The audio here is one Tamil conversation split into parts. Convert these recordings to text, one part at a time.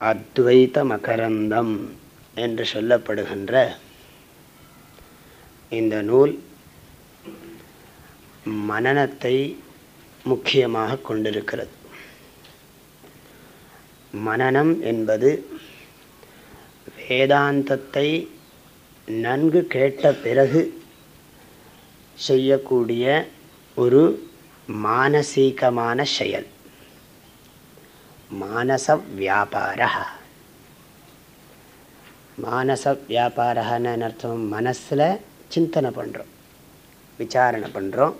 அத்வைத மகரந்தம் என்று சொல்லப்படுகின்ற இந்த நூல் மனநத்தை முக்கியமாக கொண்டிருக்கிறது. மனநம் என்பது வேதாந்தத்தை நன்கு கேட்ட பிறகு செய்யக்கூடிய ஒரு மானசீகமான செயல். மானச வியாபார மானச வியாபாரன்னு அர்த்தம் மனசில் சிந்தனை பண்ணுறோம் விசாரணை பண்ணுறோம்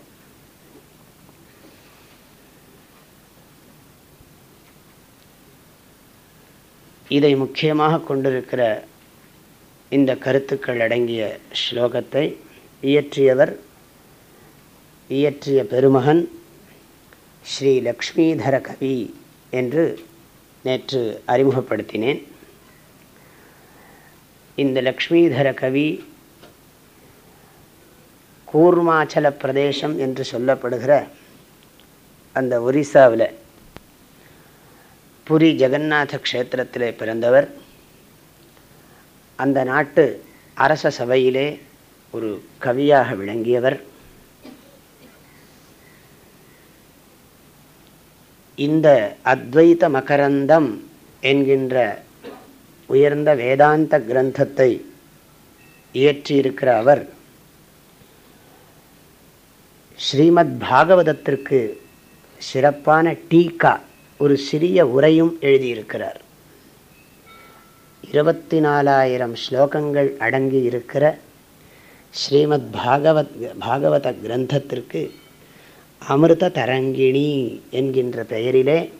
இதை முக்கியமாக கொண்டிருக்கிற இந்த கருத்துக்கள் அடங்கிய ஸ்லோகத்தை இயற்றியவர் இயற்றிய பெருமகன் ஸ்ரீ லக்ஷ்மீதர கவி. என்று நேற்று அறிமுகப்படுத்தினேன். இந்த லக்ஷ்மீதர கவி கூர்மாச்சல பிரதேசம் என்று சொல்லப்படுகிற அந்த ஒரிசாவில் புரி ஜெகநாத க்ஷேத்திரத்திலே பிறந்தவர். அந்த நாட்டு அரச சபையிலே ஒரு கவியாக விளங்கியவர். இந்த அத்வைத மகரந்தம் என்கின்ற உயர்ந்த வேதாந்த கிரந்தத்தை இயற்றியிருக்கிற அவர் ஸ்ரீமத் பாகவதத்திற்கு சிறப்பான டீகா ஒரு சிறிய உரையும் எழுதியிருக்கிறார். இருபத்தி நாலாயிரம் ஸ்லோகங்கள் அடங்கி இருக்கிற ஸ்ரீமத் பாகவத் பாகவத கிரந்தத்திற்கு அமிர்த தரங்கிணி என்கின்ற பெயரிலே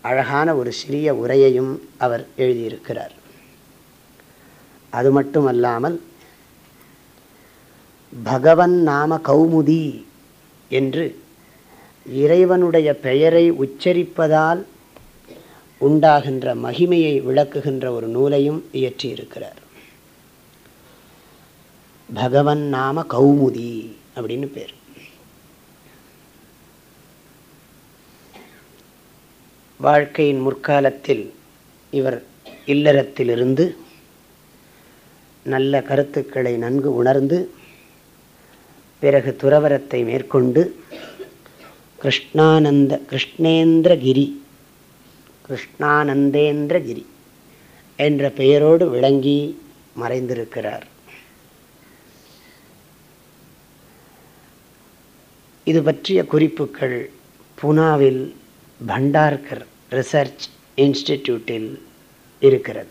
அழகான ஒரு சிறிய உரையையும் அவர் எழுதியிருக்கிறார். அது மட்டுமல்லாமல் பகவன் நாம கௌமுதி என்று இறைவனுடைய பெயரை உச்சரிப்பதால் உண்டாகின்ற மகிமையை விளக்குகின்ற ஒரு நூலையும் இயற்றியிருக்கிறார். பகவன் நாம கௌமுதி அப்படின்னு பேர். வாழ்க்கையின் முற்காலத்தில் இவர் இல்லறத்திலிருந்து நல்ல கருத்துக்களை நன்கு உணர்ந்து பிறகு துறவரத்தை மேற்கொண்டு கிருஷ்ணானந்த கிருஷ்ணேந்திரகிரி கிருஷ்ணானந்தேந்திரகிரி என்ற பெயரோடு விளங்கி மறைந்திருக்கிறார். இது பற்றிய குறிப்புகள் புனாவில் பண்டார்கர் ரிசர்ச் இன்ஸ்டிடியூட்டில் இருக்கிறது.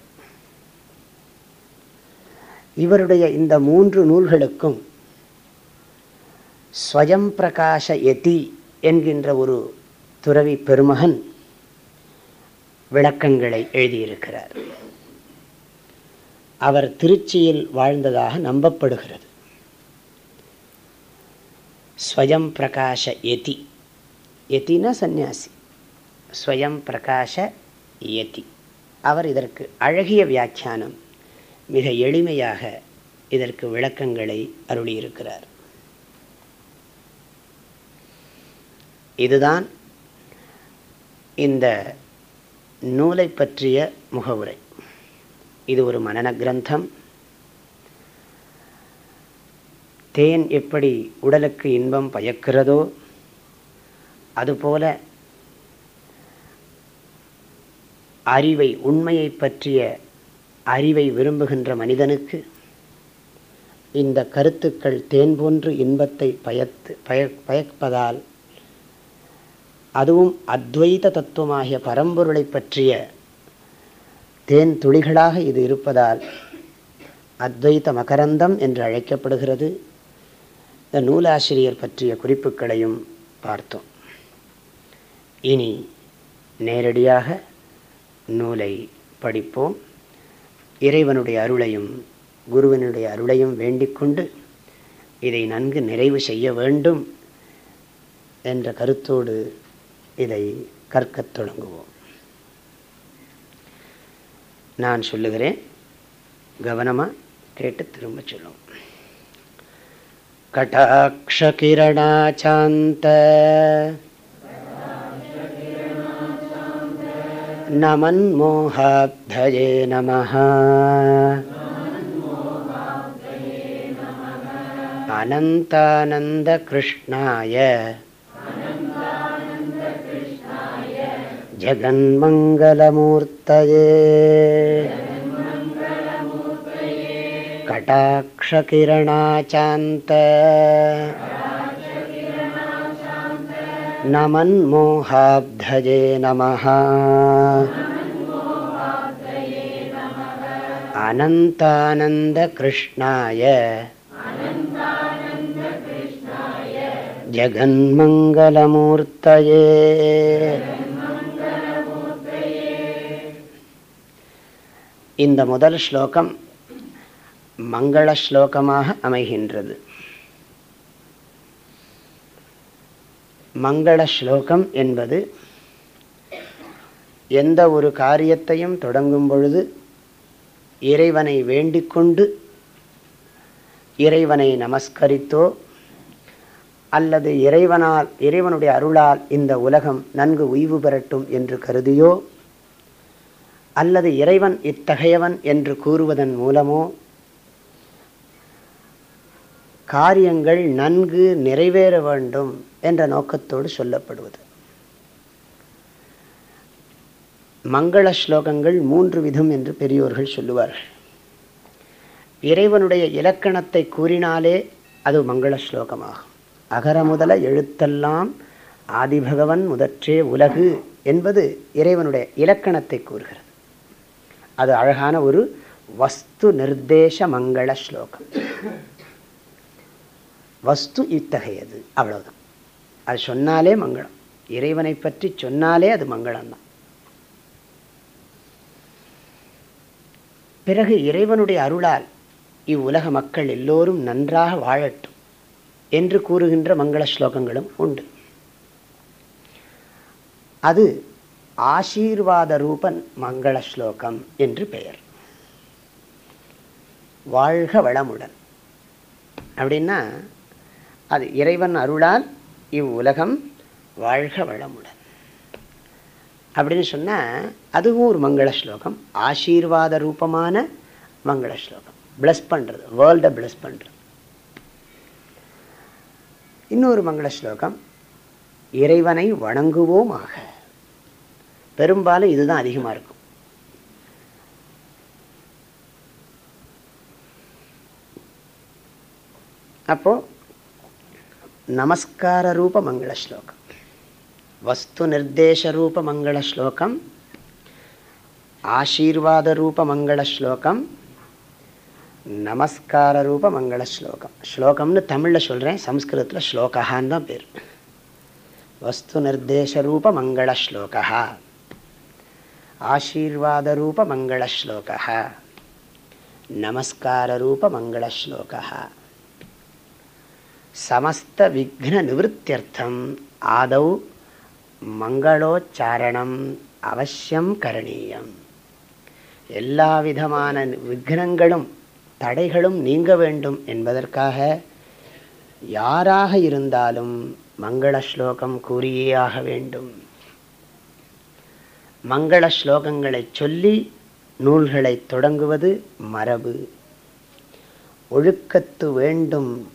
இவருடைய இந்த மூன்று நூல்களுக்கும் ஸ்வயம் பிரகாஷ எதி என்கின்ற ஒரு துறவி பெருமகன் விளக்கங்களை எழுதியிருக்கிறார். அவர் திருச்சியில் வாழ்ந்ததாக நம்பப்படுகிறது. ஸ்வயம் பிரகாஷ எதி. யத்தினா சந்நியாசி. ஸ்வயம் பிரகாஷ இயத்தி அவர் இதற்கு அழகிய வியாக்கியானம் மிக எளிமையாக இதற்கு விளக்கங்களை அருளியிருக்கிறார். இதுதான் இந்த நூலை பற்றிய முகவுரை. இது ஒரு மனன கிரந்தம் தேன் எப்படி உடலுக்கு இன்பம் பயக்கிறதோ அதுபோல அறிவை உண்மையை பற்றிய அறிவை விரும்புகின்ற மனிதனுக்கு இந்த கருத்துக்கள் தேன் போன்று இன்பத்தை பயத்து பய பயப்பதால் அதுவும் அத்வைத தத்துவமாகிய பரம்பொருளை பற்றிய தேன் துளிகளாக இது இருப்பதால் அத்வைத மகரந்தம் என்று அழைக்கப்படுகிறது. இந்த நூலாசிரியர் பற்றிய குறிப்புகளையும் பார்த்தோம். இனி நேரடியாக நூலை படிப்போம் இறைவனுடைய அருளையும் குருவனுடைய அருளையும் வேண்டிக்கொண்டு இதை நன்கு நிறைவு செய்ய வேண்டும் என்ற கருத்தோடு இதை கற்கத் தொடங்குவோம் நான் சொல்லுகிறேன் கவனமாக கேட்டு திரும்ப சொல்லுவோம் कटाक्षकिरणाचान्त नमन्मोहाब्धये नमः अनन्तानन्दकृष्णाय जगन्मङ्गलमूर्तये कटाक्षकिरणाचान्त नमन्मोहाब्धये नमः अनन्तानन्दकृष्णाय ஜகன்மங்கலமூர்த்தயே இந்த முதல் ஸ்லோகம் மங்கள ஸ்லோகமாக அமைகின்றது மங்கள ஸ்லோகம் என்பது எந்த ஒரு காரியத்தையும் தொடங்கும் பொழுது இறைவனை வேண்டிக்கொண்டு இறைவனை நமஸ்கரித்தோ அல்லது இறைவனால் இறைவனுடைய அருளால் இந்த உலகம் நன்கு உய்வு பெறட்டும் என்று கருதியோ அல்லது இறைவன் இத்தகையவன் என்று கூறுவதன் மூலமோ காரியங்கள் நன்கு நிறைவேற வேண்டும் என்ற நோக்கத்தோடு சொல்லப்படுவது. மங்கள ஸ்லோகங்கள் மூன்று விதம் என்று பெரியோர்கள் சொல்லுவார்கள். இறைவனுடைய இலக்கணத்தை கூறினாலே அது மங்கள ஸ்லோகமாகும். அகர முதல எழுத்தெல்லாம் ஆதிபகவன் முதற்றே உலகு என்பது இறைவனுடைய இலக்கணத்தை கூறுகிறது. அது அழகான ஒரு வஸ்து நிர்தேச மங்கள ஸ்லோகம். வஸ்து இத்தகையது அவ்வளவுதான். அது சொன்னாலே மங்களம். இறைவனை பற்றி சொன்னாலே அது மங்களம்தான். பிறகு இறைவனுடைய அருளால் இவ்வுலக மக்கள் எல்லோரும் நன்றாக வாழட்டும் என்று கூறுகின்ற மங்கள ஸ்லோகங்களும் உண்டு. அது ஆசீர்வாத ரூபன் மங்கள ஸ்லோகம் என்று பெயர். வாழ்க வளமுடன். அப்படின்னா அது இறைவன் அருளால் இவ்வுலகம் வாழ்க வளமுடன். அப்படின்னு சொன்னால் அதுவும் ஒரு மங்கள ஸ்லோகம். ஆசீர்வாத ரூபமான மங்கள ஸ்லோகம். பிளஸ் பண்ணுறது வேர்ல்டை பிளஸ் பண்ணுறது இன்னொரு மங்கள ஸ்லோகம் இறைவனை வணங்குவோமாக. பெரும்பாலும் இதுதான் அதிகமாக இருக்கும். அப்போ நமஸ்கார ரூப மங்கள ஸ்லோகம் வஸ்து நிர்தேச ரூப மங்கள ஸ்லோகம் ஆசீர்வாத ரூப மங்கள ஸ்லோகம் நமஸ்கார ரூப மங்கள ஸ்லோகம் ஸ்லோகம்னு தமிழில் சொல்கிறேன் சம்ஸ்கிருதத்தில் ஸ்லோகான்னு தான் பேர் வஸ்து நிர்தேச ரூப மங்கள ஸ்லோகா ஆசீர்வாத ரூப மங்கள ஸ்லோகா நமஸ்கார ரூப மங்கள ஸ்லோகா சமஸ்த விக்ன நிவத்தியர்த்தம் ஆதௌ மங்களோச்சாரணம் அவசியம் கரணீயம். எல்லா விதமான விக்னங்களும் தடைகளும் நீங்க வேண்டும் என்பதற்காக யாராக இருந்தாலும் மங்கள ஸ்லோகம் கூறியே ஆக வேண்டும். மங்கள ஸ்லோகங்களை சொல்லி நூல்களை தொடங்குவது மரபு. ஒழுக்கத்து வேண்டும்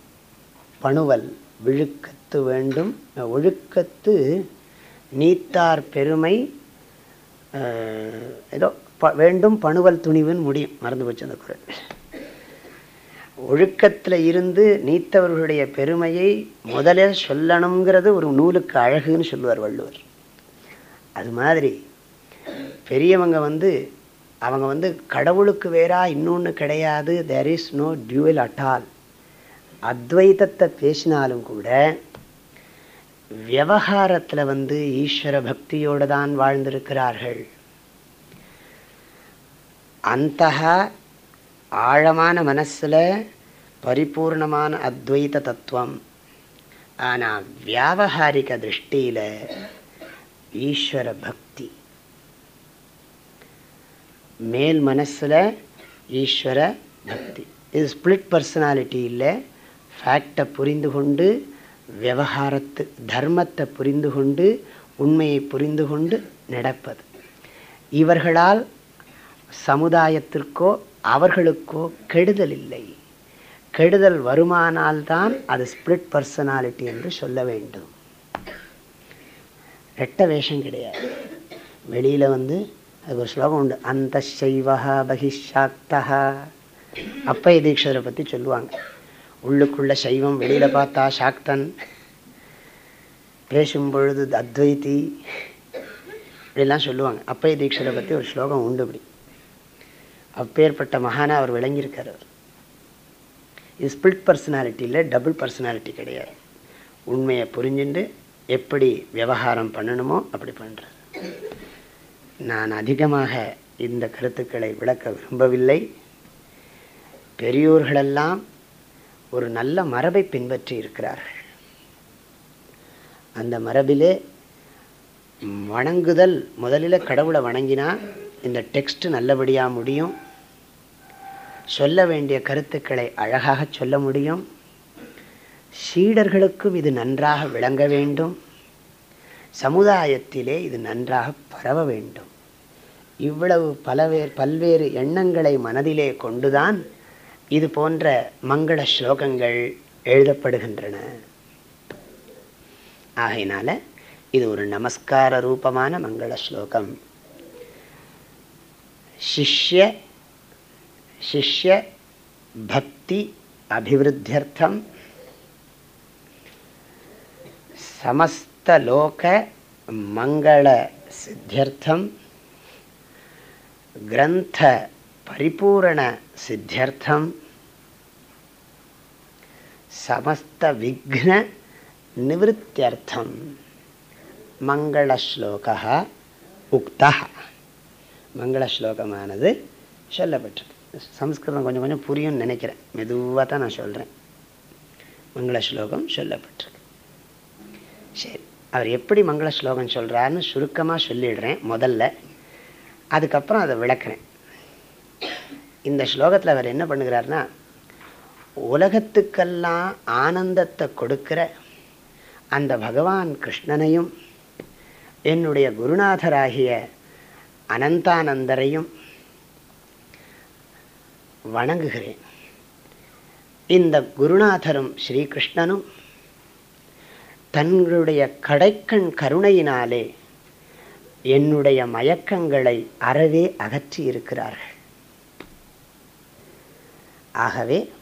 பணுவல் விழுக்கத்து வேண்டும். ஒழுக்கத்து நீத்தார் பெருமை ஏதோ வேண்டும் பணுவல் துணிவுன்னு முடியும். மறந்து போச்சு அந்த குரல். ஒழுக்கத்தில் இருந்து நீத்தவர்களுடைய பெருமையை முதலில் சொல்லணுங்கிறது ஒரு நூலுக்கு அழகுன்னு சொல்லுவார் வள்ளுவர். அது மாதிரி பெரியவங்க வந்து அவங்க வந்து கடவுளுக்கு வேறா இன்னொன்று கிடையாது. There is no dual at all அத்வைதத்தை பேசினாலும் கூட விவகாரத்தில் வந்து ஈஸ்வர பக்தியோடு தான் வாழ்ந்திருக்கிறார்கள். அந்த ஆழமான மனசில் பரிபூர்ணமான அத்வைத தத்துவம். ஆனால் வியாபகாரிக திருஷ்டியில் ஈஸ்வர பக்தி. மேல் மனசில் ஈஸ்வர பக்தி. இது ஸ்பிளிட் பர்சனாலிட்டி இல்லை. ஃபேக்டை புரிந்து கொண்டு விவகாரத்து தர்மத்தை புரிந்து கொண்டு உண்மையை புரிந்து கொண்டு நடப்பது. இவர்களால் சமுதாயத்திற்கோ அவர்களுக்கோ கெடுதல் இல்லை. கெடுதல் வருமானால்தான் அது ஸ்பிரிட் பர்சனாலிட்டி என்று சொல்ல வேண்டும். ரெட்ட வேஷம் கிடையாது. வெளியில் வந்து அது ஒரு ஸ்லோகம் உண்டு அந்த சைவகா பகிஷாக்தா அப்பய தீட்சரை பற்றி சொல்லுவாங்க. உள்ளுக்குள்ள சைவம் வெளியில் பார்த்தா சாக்தன். பேசும் பொழுது அத்வைத்தி இப்படிலாம் சொல்லுவாங்க. அப்பைய தீட்சரை பற்றி ஒரு ஸ்லோகம் உண்டு இப்படி. அப்பேற்பட்ட மகானாக அவர் விளங்கியிருக்கார் அவர். இது ஸ்பிளிட் பர்சனாலிட்டி இல்லை டபுள் பர்சனாலிட்டி கிடையாது. உண்மையை புரிஞ்சுட்டு எப்படி விவகாரம் பண்ணணுமோ அப்படி பண்ணுறது நான் அதிகமாக இந்த கருத்துக்களை விளக்க விரும்பவில்லை. பெரியோர்களெல்லாம் ஒரு நல்ல மரபை பின்பற்றி இருக்கிறார்கள். அந்த மரபிலே வணங்குதல் முதலில் கடவுளை வணங்கினா இந்த டெக்ஸ்ட் நல்லபடியாக முடியும். சொல்ல வேண்டிய கருத்துக்களை அழகாக சொல்ல முடியும். சீடர்களுக்கும் இது நன்றாக விளங்க வேண்டும். சமுதாயத்திலே இது நன்றாக பரவ வேண்டும். இவ்வளவு பலவேறு பல்வேறு எண்ணங்களை மனதிலே கொண்டுதான் இது போன்ற மங்கள ஸ்லோகங்கள் எழுதப்படுகின்றன. ஆகையினால இது ஒரு நமஸ்கார ரூபமான மங்கள ஸ்லோகம். சிஷ்ய சிஷ்ய பக்தி அபிவிருத்தியர்த்தம். சமஸ்தலோக மங்கள சித்தியர்த்தம். கிரந்த பரிபூரண சித்தியர்த்தம். சமஸ்த விக்ன நிவத்தியர்த்தம். மங்களஸ்லோகா உக்தா. மங்களஸ்லோகமானது சொல்லப்பட்டிருக்கு. சம்ஸ்கிருதம் கொஞ்சம் கொஞ்சம் புரியும்னு நினைக்கிறேன். மெதுவாக தான் நான் சொல்கிறேன் மங்கள ஸ்லோகம் சொல்லப்பட்டிருக்கு. சரி அவர் எப்படி மங்கள ஸ்லோகம் சொல்கிறாருன்னு சுருக்கமாக சொல்லிடுறேன் முதல்ல. அதுக்கப்புறம் அதை விளக்குறேன். இந்த ஸ்லோகத்தில் அவர் என்ன பண்ணுகிறாருன்னா உலகத்துக்கெல்லாம் ஆனந்தத்தை கொடுக்கிற அந்த பகவான் கிருஷ்ணனையும் என்னுடைய குருநாதராகிய அனந்தானந்தரையும் வணங்குகிறேன். இந்த குருநாதரும் ஸ்ரீகிருஷ்ணனும் தங்களுடைய கடைக்கண் கருணையினாலே என்னுடைய மயக்கங்களை அறவே அகற்றி இருக்கிறார்கள் ஆகவே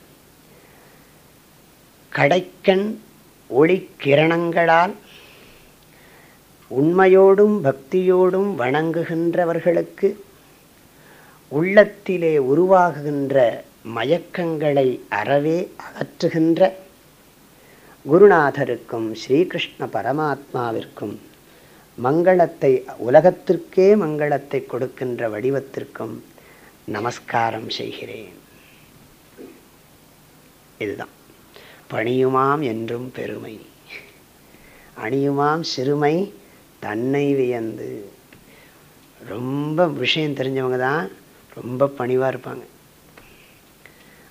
கடைக்கண் ஒளிக்கிரணங்களால் உண்மையோடும் பக்தியோடும் வணங்குகின்றவர்களுக்கு உள்ளத்திலே உருவாகுகின்ற மயக்கங்களை அறவே அகற்றுகின்ற குருநாதருக்கும் ஸ்ரீகிருஷ்ண பரமாத்மாவிற்கும் மங்களத்தை உலகத்திற்கே மங்களத்தை கொடுக்கின்ற வடிவத்திற்கும் நமஸ்காரம் செய்கிறேன். இதுதான். பணியுமாம் என்றும் பெருமை. அணியுமாம் சிறுமை தன்னை வியந்து. ரொம்ப விஷயம் தெரிஞ்சவங்க தான் ரொம்ப பணிவாக இருப்பாங்க.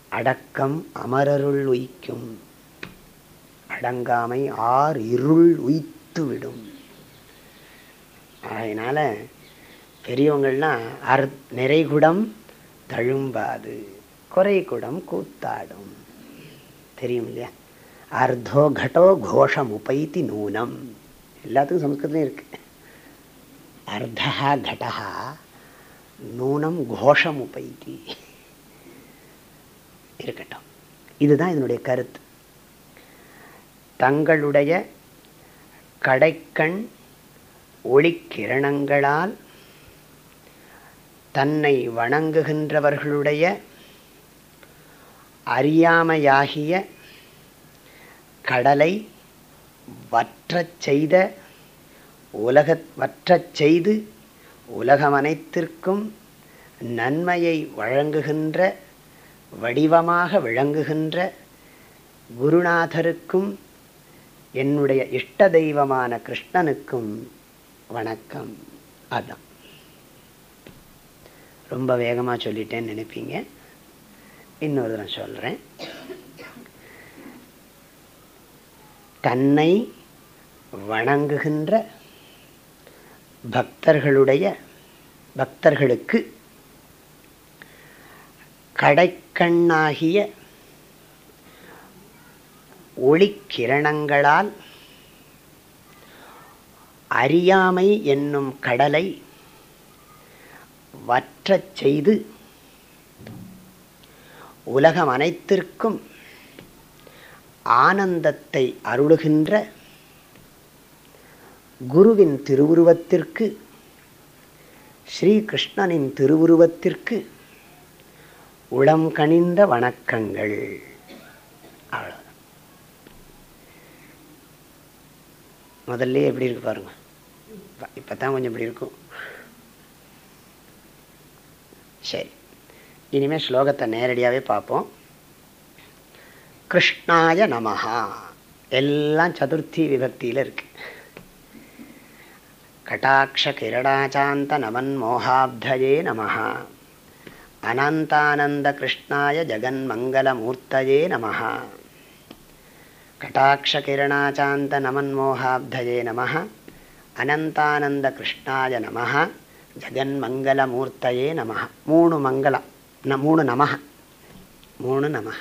அடக்கம் அமரருள் உயிக்கும். அடங்காமை ஆர் இருள் உயித்து விடும். அதனால் பெரியவங்கள்லாம் அர் நிறைகுடம் தழும்பாது. குறைகுடம் கூத்தாடும். தெரியும் இல்லையா அர்த்தோ கடோ கோஷம் உபைத்தி நூனம் எல்லாத்துக்கும் சம்ஸ்கிருதம் இருக்கு. அர்த்தா கடா நூனம் கோஷம் உபைத்தி இருக்கட்டும். இதுதான் இதனுடைய கருத்து. தங்களுடைய கடைக்கண் ஒளிக்கிரணங்களால் தன்னை வணங்குகின்றவர்களுடைய அறியாமையாகிய கடலை வற்றச் செய்த உலக வற்றச் செய்து உலகமனைத்திற்கும் நன்மையை வழங்குகின்ற வடிவமாக விளங்குகின்ற குருநாதருக்கும் என்னுடைய இஷ்ட தெய்வமான கிருஷ்ணனுக்கும் வணக்கம். அதான். ரொம்ப வேகமாக சொல்லிட்டேன்னு நினைப்பீங்க. இன்னொரு நான் சொல்கிறேன் தன்னை வணங்குகின்ற பக்தர்களுடைய பக்தர்களுக்கு கடைக்கண்ணாகிய ஒளிக்கிரணங்களால் அறியாமை என்னும் கடலை வற்றச் செய்து உலகம் அனைத்திற்கும் ஆனந்தத்தை அருளுகின்ற குருவின் திருவுருவத்திற்கு ஸ்ரீகிருஷ்ணனின் திருவுருவத்திற்கு உளம் கனிந்த வணக்கங்கள். அவ்வளோதான் முதல்ல எப்படி இருக்கு பாருங்க. இப்போ தான் கொஞ்சம் இப்படி இருக்கும். சரி. இனிமேல் ஸ்லோகத்தை நேரடியாகவே பார்ப்போம். கிருஷ்ணாய நமஹா. எல்லாம் சதுர்த்தி விபக்தியில் இருக்கு. கட்டாட்ச கிரணாச்சாந்த நமன் மோகாப்தயே நமஹா. அனந்தானந்த கிருஷ்ணாய ஜெகன் மங்களமூர்த்தயே நமஹா. கட்டாட்ச கிரணாச்சாந்த நமன் மோகாப்தயே நமஹ. அனந்தானந்த கிருஷ்ணாய நம ஜெகன் மங்களமூர்த்தயே நமஹ. மூணு மங்களம் மூணு நமஹ. மூணு நமஹ.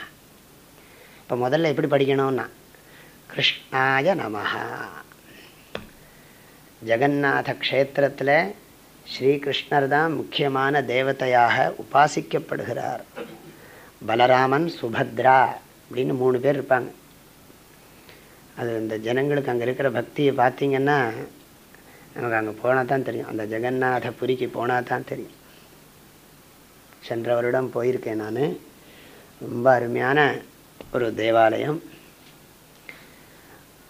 இப்போ முதல்ல எப்படி படிக்கணும்னா கிருஷ்ணாய நமஹ. ஜெகநாத க்ஷேத்திரத்தில் ஸ்ரீகிருஷ்ணர் தான் முக்கியமான தேவதையாக உபாசிக்கப்படுகிறார். பலராமன் சுபத்ரா அப்படின்னு மூணு பேர் இருப்பாங்க. அது இந்த ஜனங்களுக்கு அங்கே இருக்கிற பக்தியை பார்த்தீங்கன்னா நமக்கு அங்கே போனால் தான் தெரியும். அந்த ஜெகநாத புரிக்கு போனால் தான் தெரியும். சென்ற வருடம் போயிருக்கேன் நான். ரொம்ப அருமையான ஒரு தேவாலயம்.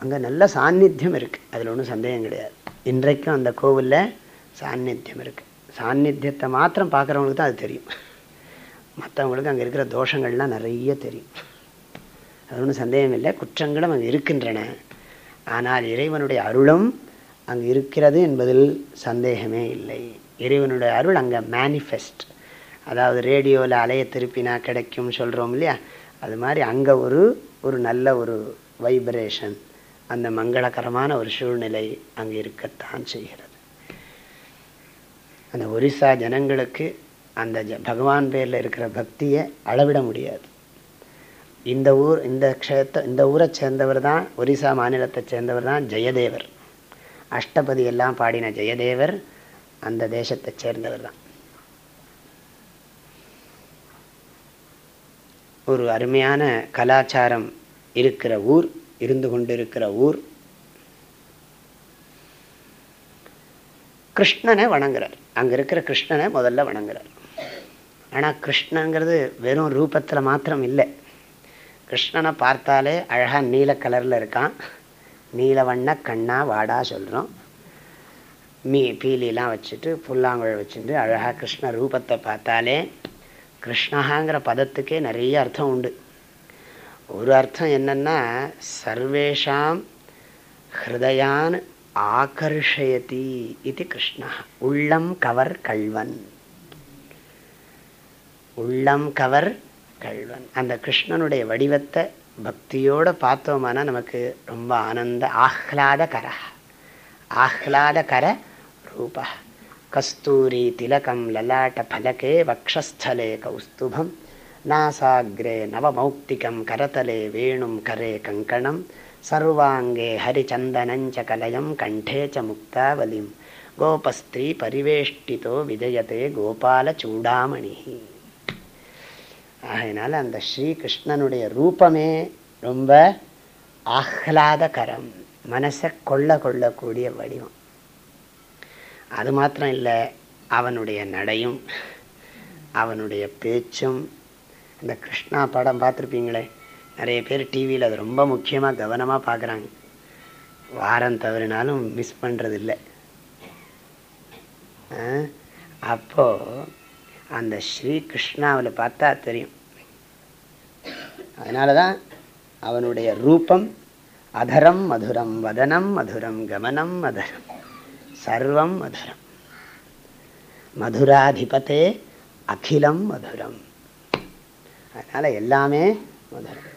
அங்கே நல்ல சாநித்தியம் இருக்குது அதில் ஒன்றும் சந்தேகம் கிடையாது. இன்றைக்கும் அந்த கோவிலில் சாநித்தியம் இருக்குது சாநித்தியத்தை மாத்திரம் பார்க்குறவங்களுக்கு தான் அது தெரியும். மற்றவங்களுக்கு அங்கே இருக்கிற தோஷங்கள்லாம் நிறைய தெரியும். அது ஒன்றும் சந்தேகம் இல்லை. குற்றங்களும் அங்கே இருக்கின்றன. ஆனால் இறைவனுடைய அருளும் அங்கே இருக்கிறது என்பதில் சந்தேகமே இல்லை. இறைவனுடைய அருள் அங்கே மேனிஃபெஸ்ட் அதாவது ரேடியோவில் அலையை திருப்பினா கிடைக்கும் சொல்கிறோம் இல்லையா? அது மாதிரி அங்கே ஒரு ஒரு நல்ல ஒரு வைப்ரேஷன் அந்த மங்களகரமான ஒரு சூழ்நிலை அங்கே இருக்கத்தான் செய்கிறது. அந்த ஒரிசா ஜனங்களுக்கு அந்த ஜ பகவான் பேரில் இருக்கிற பக்தியை அளவிட முடியாது. இந்த ஊர் இந்த க்ஷேத்த இந்த ஊரை சேர்ந்தவர் தான் ஒரிசா மாநிலத்தை சேர்ந்தவர் தான் ஜெயதேவர். அஷ்டபதி எல்லாம் பாடின ஜெயதேவர் அந்த தேசத்தை சேர்ந்தவர் தான். ஒரு அருமையான கலாச்சாரம் இருக்கிற ஊர் இருந்து கொண்டிருக்கிற ஊர். கிருஷ்ணனை வணங்குறார். அங்கே இருக்கிற கிருஷ்ணனை முதல்ல வணங்குறார். ஆனால் கிருஷ்ணங்கிறது வெறும் ரூபத்தில் மாத்திரம் இல்லை. கிருஷ்ணனை பார்த்தாலே அழகாக நீல கலரில் இருக்கான். நீல வண்ண கண்ணா வாடா சொல்கிறோம் மீ பீலிலாம் வச்சுட்டு புல்லாங்குழல் வச்சுட்டு அழகாக கிருஷ்ண ரூபத்தை பார்த்தாலே கிருஷ்ணகாங்கிற பதத்துக்கே நிறைய அர்த்தம் உண்டு. ஒரு அர்த்தம் என்னன்னா சர்வேஷாம் ஹிருதயான் ஆகர்ஷயதி இது கிருஷ்ணா உள்ளம் கவர் கல்வன் உள்ளம் கவர் கல்வன் அந்த கிருஷ்ணனுடைய வடிவத்தை பக்தியோடு பார்த்தோம்னா நமக்கு ரொம்ப ஆனந்த ஆஹ்லாதகர ஆஹ்லாதகர ரூபா கஸ்தூரி திலகம் லலாட்டபலகே வக்ஷஸ்தலே கௌஸ்துபம் நாசாகிரே நவமௌக்திகம் கரதலே வேணும் கரே கங்கணம். சர்வாங்கே ஹரிச்சந்தனஞ்ச கலயம் கண்டே ச முக்தாவலிம் கோபஸ்திரீ பரிவேஷ்டிதோ விஜயதே கோபால சூடாமணி ஆகையினால அந்த ஸ்ரீகிருஷ்ணனுடைய ரூபமே ரொம்ப ஆஹ்லாதகரம் மனசை கொள்ள கொள்ளக்கூடிய வடிவம் அது மாத்திரம் இல்லை அவனுடைய நடையும் அவனுடைய பேச்சும் இந்த கிருஷ்ணா படம் பார்த்துருப்பீங்களே நிறைய பேர் டிவியில் அது ரொம்ப முக்கியமாக கவனமாக பார்க்குறாங்க. வாரம் தவறினாலும் மிஸ் பண்ணுறதில்லை அப்போது அந்த ஸ்ரீ கிருஷ்ணாவில் பார்த்தா தெரியும். அதனால தான் அவனுடைய ரூபம் அதரம் மதுரம் வதனம் மதுரம் கமனம் மதுரம். சர்வம் மதுரம். மதுராதிபத்தே அகிலம் மதுரம். அதனால் எல்லாமே மதுரம்.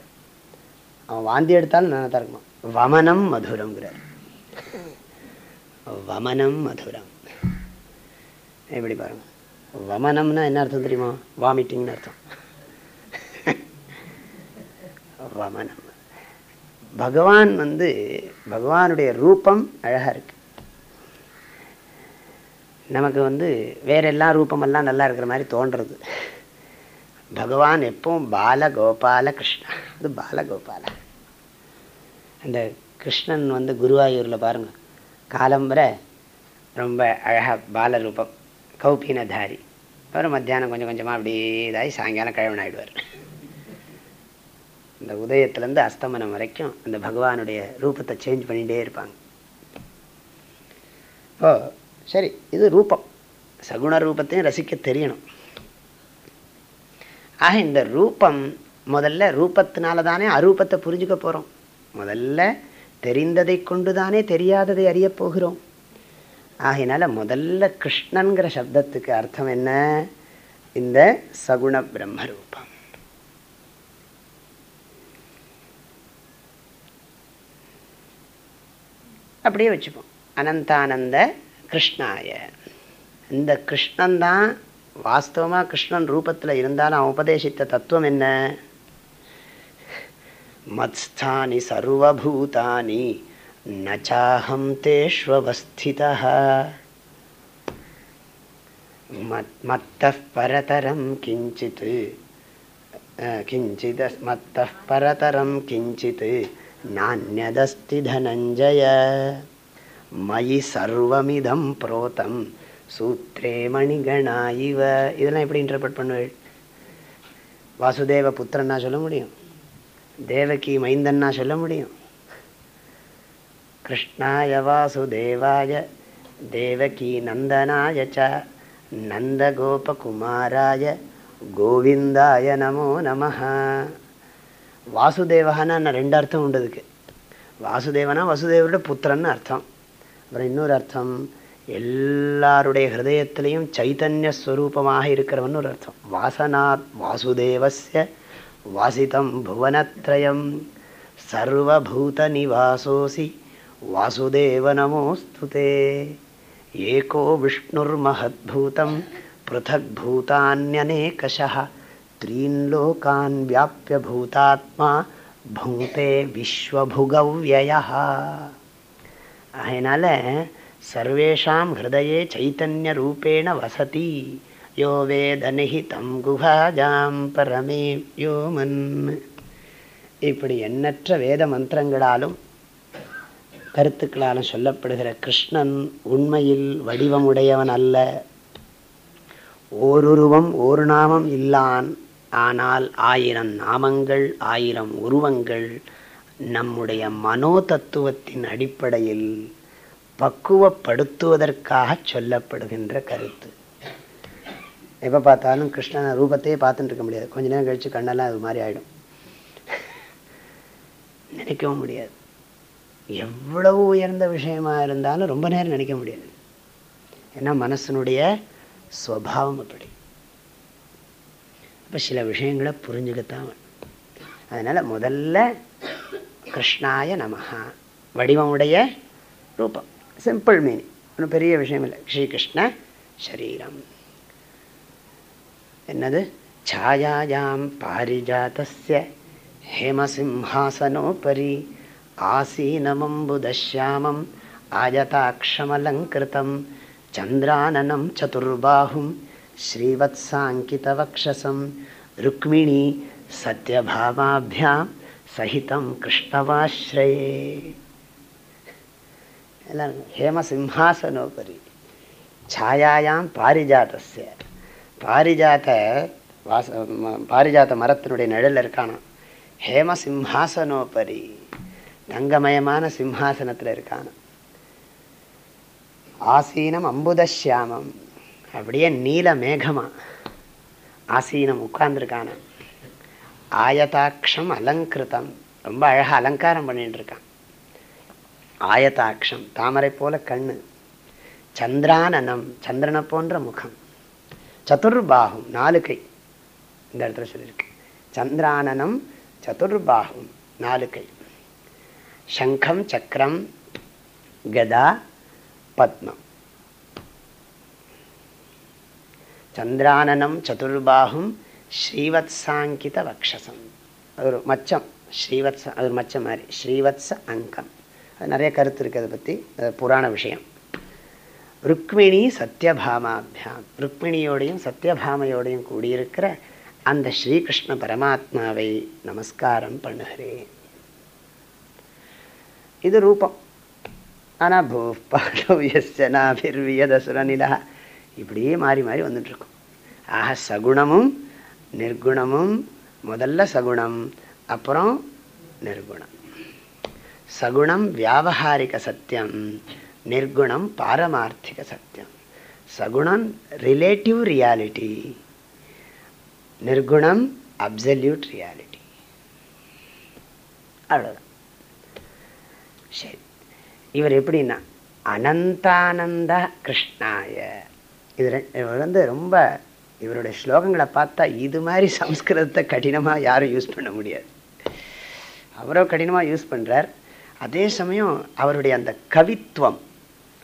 அவன் வாந்தி எடுத்தாலும் நல்லா தான் இருக்குமா வமனம் மதுரங்கிறார் வமனம் மதுரம். எப்படி பாருங்க. வமனம்னா என்ன அர்த்தம் தெரியுமா? வாமிட்டிங்னு அர்த்தம். வமனம். பகவான் வந்து பகவானுடைய ரூபம் அழகாக இருக்கு. நமக்கு வந்து வேற எல்லா ரூபமெல்லாம் நல்லா இருக்கிற மாதிரி தோன்றுறது பகவான் எப்பவும் பாலகோபால கிருஷ்ணா. அது பாலகோபால. அந்த கிருஷ்ணன் வந்து குருவாயூரில் பாருங்கள் காலம்பரை ரொம்ப அழகாக பால ரூபம் கௌபீனதாரி. அப்புறம் மத்தியானம் கொஞ்சம் கொஞ்சமாக அப்படியே இதாகி சாயங்காலம் கிழவனாயிடுவார். இந்த உதயத்துலேருந்து அஸ்தமனம் வரைக்கும் அந்த பகவானுடைய ரூபத்தை சேஞ்ச் பண்ணிகிட்டே இருப்பாங்க. ஓ சரி இது ரூபம். சகுண ரூபத்தையும் ரசிக்க தெரியணும். ஆக இந்த ரூபம் முதல்ல ரூபத்தினால தானே அரூபத்தை புரிஞ்சுக்க போகிறோம் முதல்ல தெரிந்ததை கொண்டு தானே தெரியாததை அறிய போகிறோம். ஆகையினால முதல்ல கிருஷ்ணன்கிற சப்தத்துக்கு அர்த்தம் என்ன? இந்த சகுண பிரம்ம ரூபம். அப்படியே வச்சுப்போம். அனந்தானந்த கிருஷ்ணாய. இந்த கிருஷ்ணன் தான் வாஸ்தவமாக கிருஷ்ணன் ரூபத்தில் இருந்தாலும் அவன் உபதேசித்த தத்துவம் என்ன? மத்ஸ்தானி சர்வபூதானி நச்சாஹம் தேஷ்வஸ்தித மத்த பரதரம் கிஞ்சித் கிஞ்சித் மத்த பரதரம் கிஞ்சித் நானியதஸ்தி தனஞ்சய. மயி சர்வமிதம் புரோதம். சூத்ரே மணிகணா இவ. இதெல்லாம் எப்படி இன்டர்பிரட் பண்ணுவேள்? வாசுதேவ புத்திரன்னா சொல்ல முடியும். தேவகி மைந்தன்னா சொல்ல முடியும். கிருஷ்ணாய வாசுதேவாய தேவகி நந்தனாய ச நந்தகோபகுமாராய கோவிந்தாய நமோ நம வாசுதேவகான ரெண்டு அர்த்தம் உண்டதுக்கு வாசுதேவனா வசுதேவரோட புத்திரன்னு அர்த்தம். அப்புறம் இன்னொரு அர்த்தம் எல்லாருடைய ஹிருதயத்திலையும் சைத்தன்ய ஸ்வரூபமாக இருக்கிறவன் ஒரு அர்த்தம் வாசனாத் வாசுதேவஸ்ய வாசிதம் புவனத்ரயம் சர்வபூத நிவாசோசி வாசுதேவ நமோஸ்துதே ஏகோ விஷ்ணுர்மஹத்பூதம் பிருத்தக் பூதான்யநேகஷः த்ரீன் லோகான் வியாபிய பூதாத்மா புங்கே விஸ்வபுகவ்யய அதனால் சர்வேஷாம் ஹிருதயே சைத்தன்ய ரூபேண வசதி. யோ வேதனிஹிதம் குஹாஜாம் பரமே யோமன். இப்படி எண்ணற்ற வேத மந்திரங்களாலும் கருத்துக்களாலும் சொல்லப்படுகிற கிருஷ்ணன் உண்மையில் வடிவமுடையவன் அல்ல. ஓருருவம் ஒரு நாமம் இல்லான் ஆனால் ஆயிரம் நாமங்கள் ஆயிரம் உருவங்கள் நம்முடைய மனோ தத்துவத்தின் அடிப்படையில் பக்குவப்படுத்துவதற்காக சொல்லப்படுகின்ற கருத்து. எப்போ பார்த்தாலும் கிருஷ்ணன ரூபத்தையே பார்த்துட்டு இருக்க முடியாது. கொஞ்ச நேரம் கழித்து கண்ணெல்லாம் அது மாதிரி ஆகிடும் நினைக்கவும் முடியாது. எவ்வளவு உயர்ந்த விஷயமா இருந்தாலும் ரொம்ப நேரம் நினைக்க முடியாது. ஏன்னா மனசனுடைய ஸ்வபாவம் அப்படி. அப்போ சில விஷயங்களை புரிஞ்சுக்கத்தான் அதனால் முதல்ல கிருஷ்ணாய நமஹா. வடிவமுடைய ரூபம். சிம்பிள் மீனிங் ஒன்றும் பெரிய விஷயம் இல்லை. ஸ்ரீகிருஷ்ண சரீரம். என்னது? சாயாயாம் பாரிஜாத்திய ஹேமசிம்ஹாசனோபரி ஆசீனமம்புதியாமம் ஆயதாட்சமலங்கிருத்தம் சந்திரானனம் சதுர்பாகும் ஸ்ரீவத்சாங்கிதவக்ஷசம் ருக்மிணி சத்யபாமாபியாம் சகிதம் கிருஷ்ணவாஸ்ரயே எல்லாம் ஹேமசிம்ஹாசனோபரி சாயாயாம் பாரிஜாத்திய பாரிஜாத்த வாச பாரிஜாத்த மரத்தினுடைய நிழல் இருக்கானான் ஹேமசிம்ஹாசனோபரி தங்கமயமான சிம்ஹாசனத்தில் இருக்கானான் ஆசீனம் அம்புதஷியாமம் அப்படியே நீல மேகமாக ஆசீனம் உட்கார்ந்துருக்கானான் ஆயதாட்சம் அலங்கிருத்தம். ரொம்ப அழகாக அலங்காரம் பண்ணிட்டு இருக்கான் ஆயதாட்சம் தாமரை போல கண்ணு சந்திரானனம் சந்திரனை போன்ற முகம் சதுர்பாகும் நாலு கை. இந்த இடத்துல சொல்லியிருக்கு. சந்திரானனம் சதுர்பாகும் நாலு கை. சங்கம் சக்கரம் கதா பத்மம். சந்திரானனம் சதுர்பாகும் ஸ்ரீவத்சாங்கித வக்ஷசம் அது ஒரு மச்சம் ஸ்ரீவத்ச அது ஒரு மச்சம் மாதிரி. ஸ்ரீவத்ச அங்கம். அது நிறைய கருத்து இருக்குது அதை பற்றி புராண விஷயம். ருக்மிணி சத்யபாமாபியாம். ருக்மிணியோடையும் சத்யபாமையோடையும் கூடியிருக்கிற அந்த ஸ்ரீகிருஷ்ண பரமாத்மாவை நமஸ்காரம் பண்ணுகிறேன். இது ரூபம். ஆனால் பூ பாடவியசனாபிர்வியதசுரநிலா இப்படியே மாறி மாறி வந்துட்டுருக்கும். ஆக சகுணமும் நிர்குணமும் முதல்ல சகுணம் அப்புறம் நிர்குணம். சகுணம் வியாபகாரிக சத்தியம் நிர்குணம் பாரமார்த்திக சத்தியம். சகுணம் ரிலேட்டிவ் ரியாலிட்டி நிர்குணம் அப்சல்யூட் ரியாலிட்டி அவ்வளோதான் சரி இவர் எப்படின்னா அனந்தானந்த கிருஷ்ணாய. இது இவர் வந்து ரொம்ப இவருடைய ஸ்லோகங்களை பார்த்தா இது மாதிரி சம்ஸ்கிருதத்தை கடினமாக யாரும் யூஸ் பண்ண முடியாது. அவரோ கடினமாக யூஸ் பண்ணுறார் அதே சமயம் அவருடைய அந்த கவித்துவம்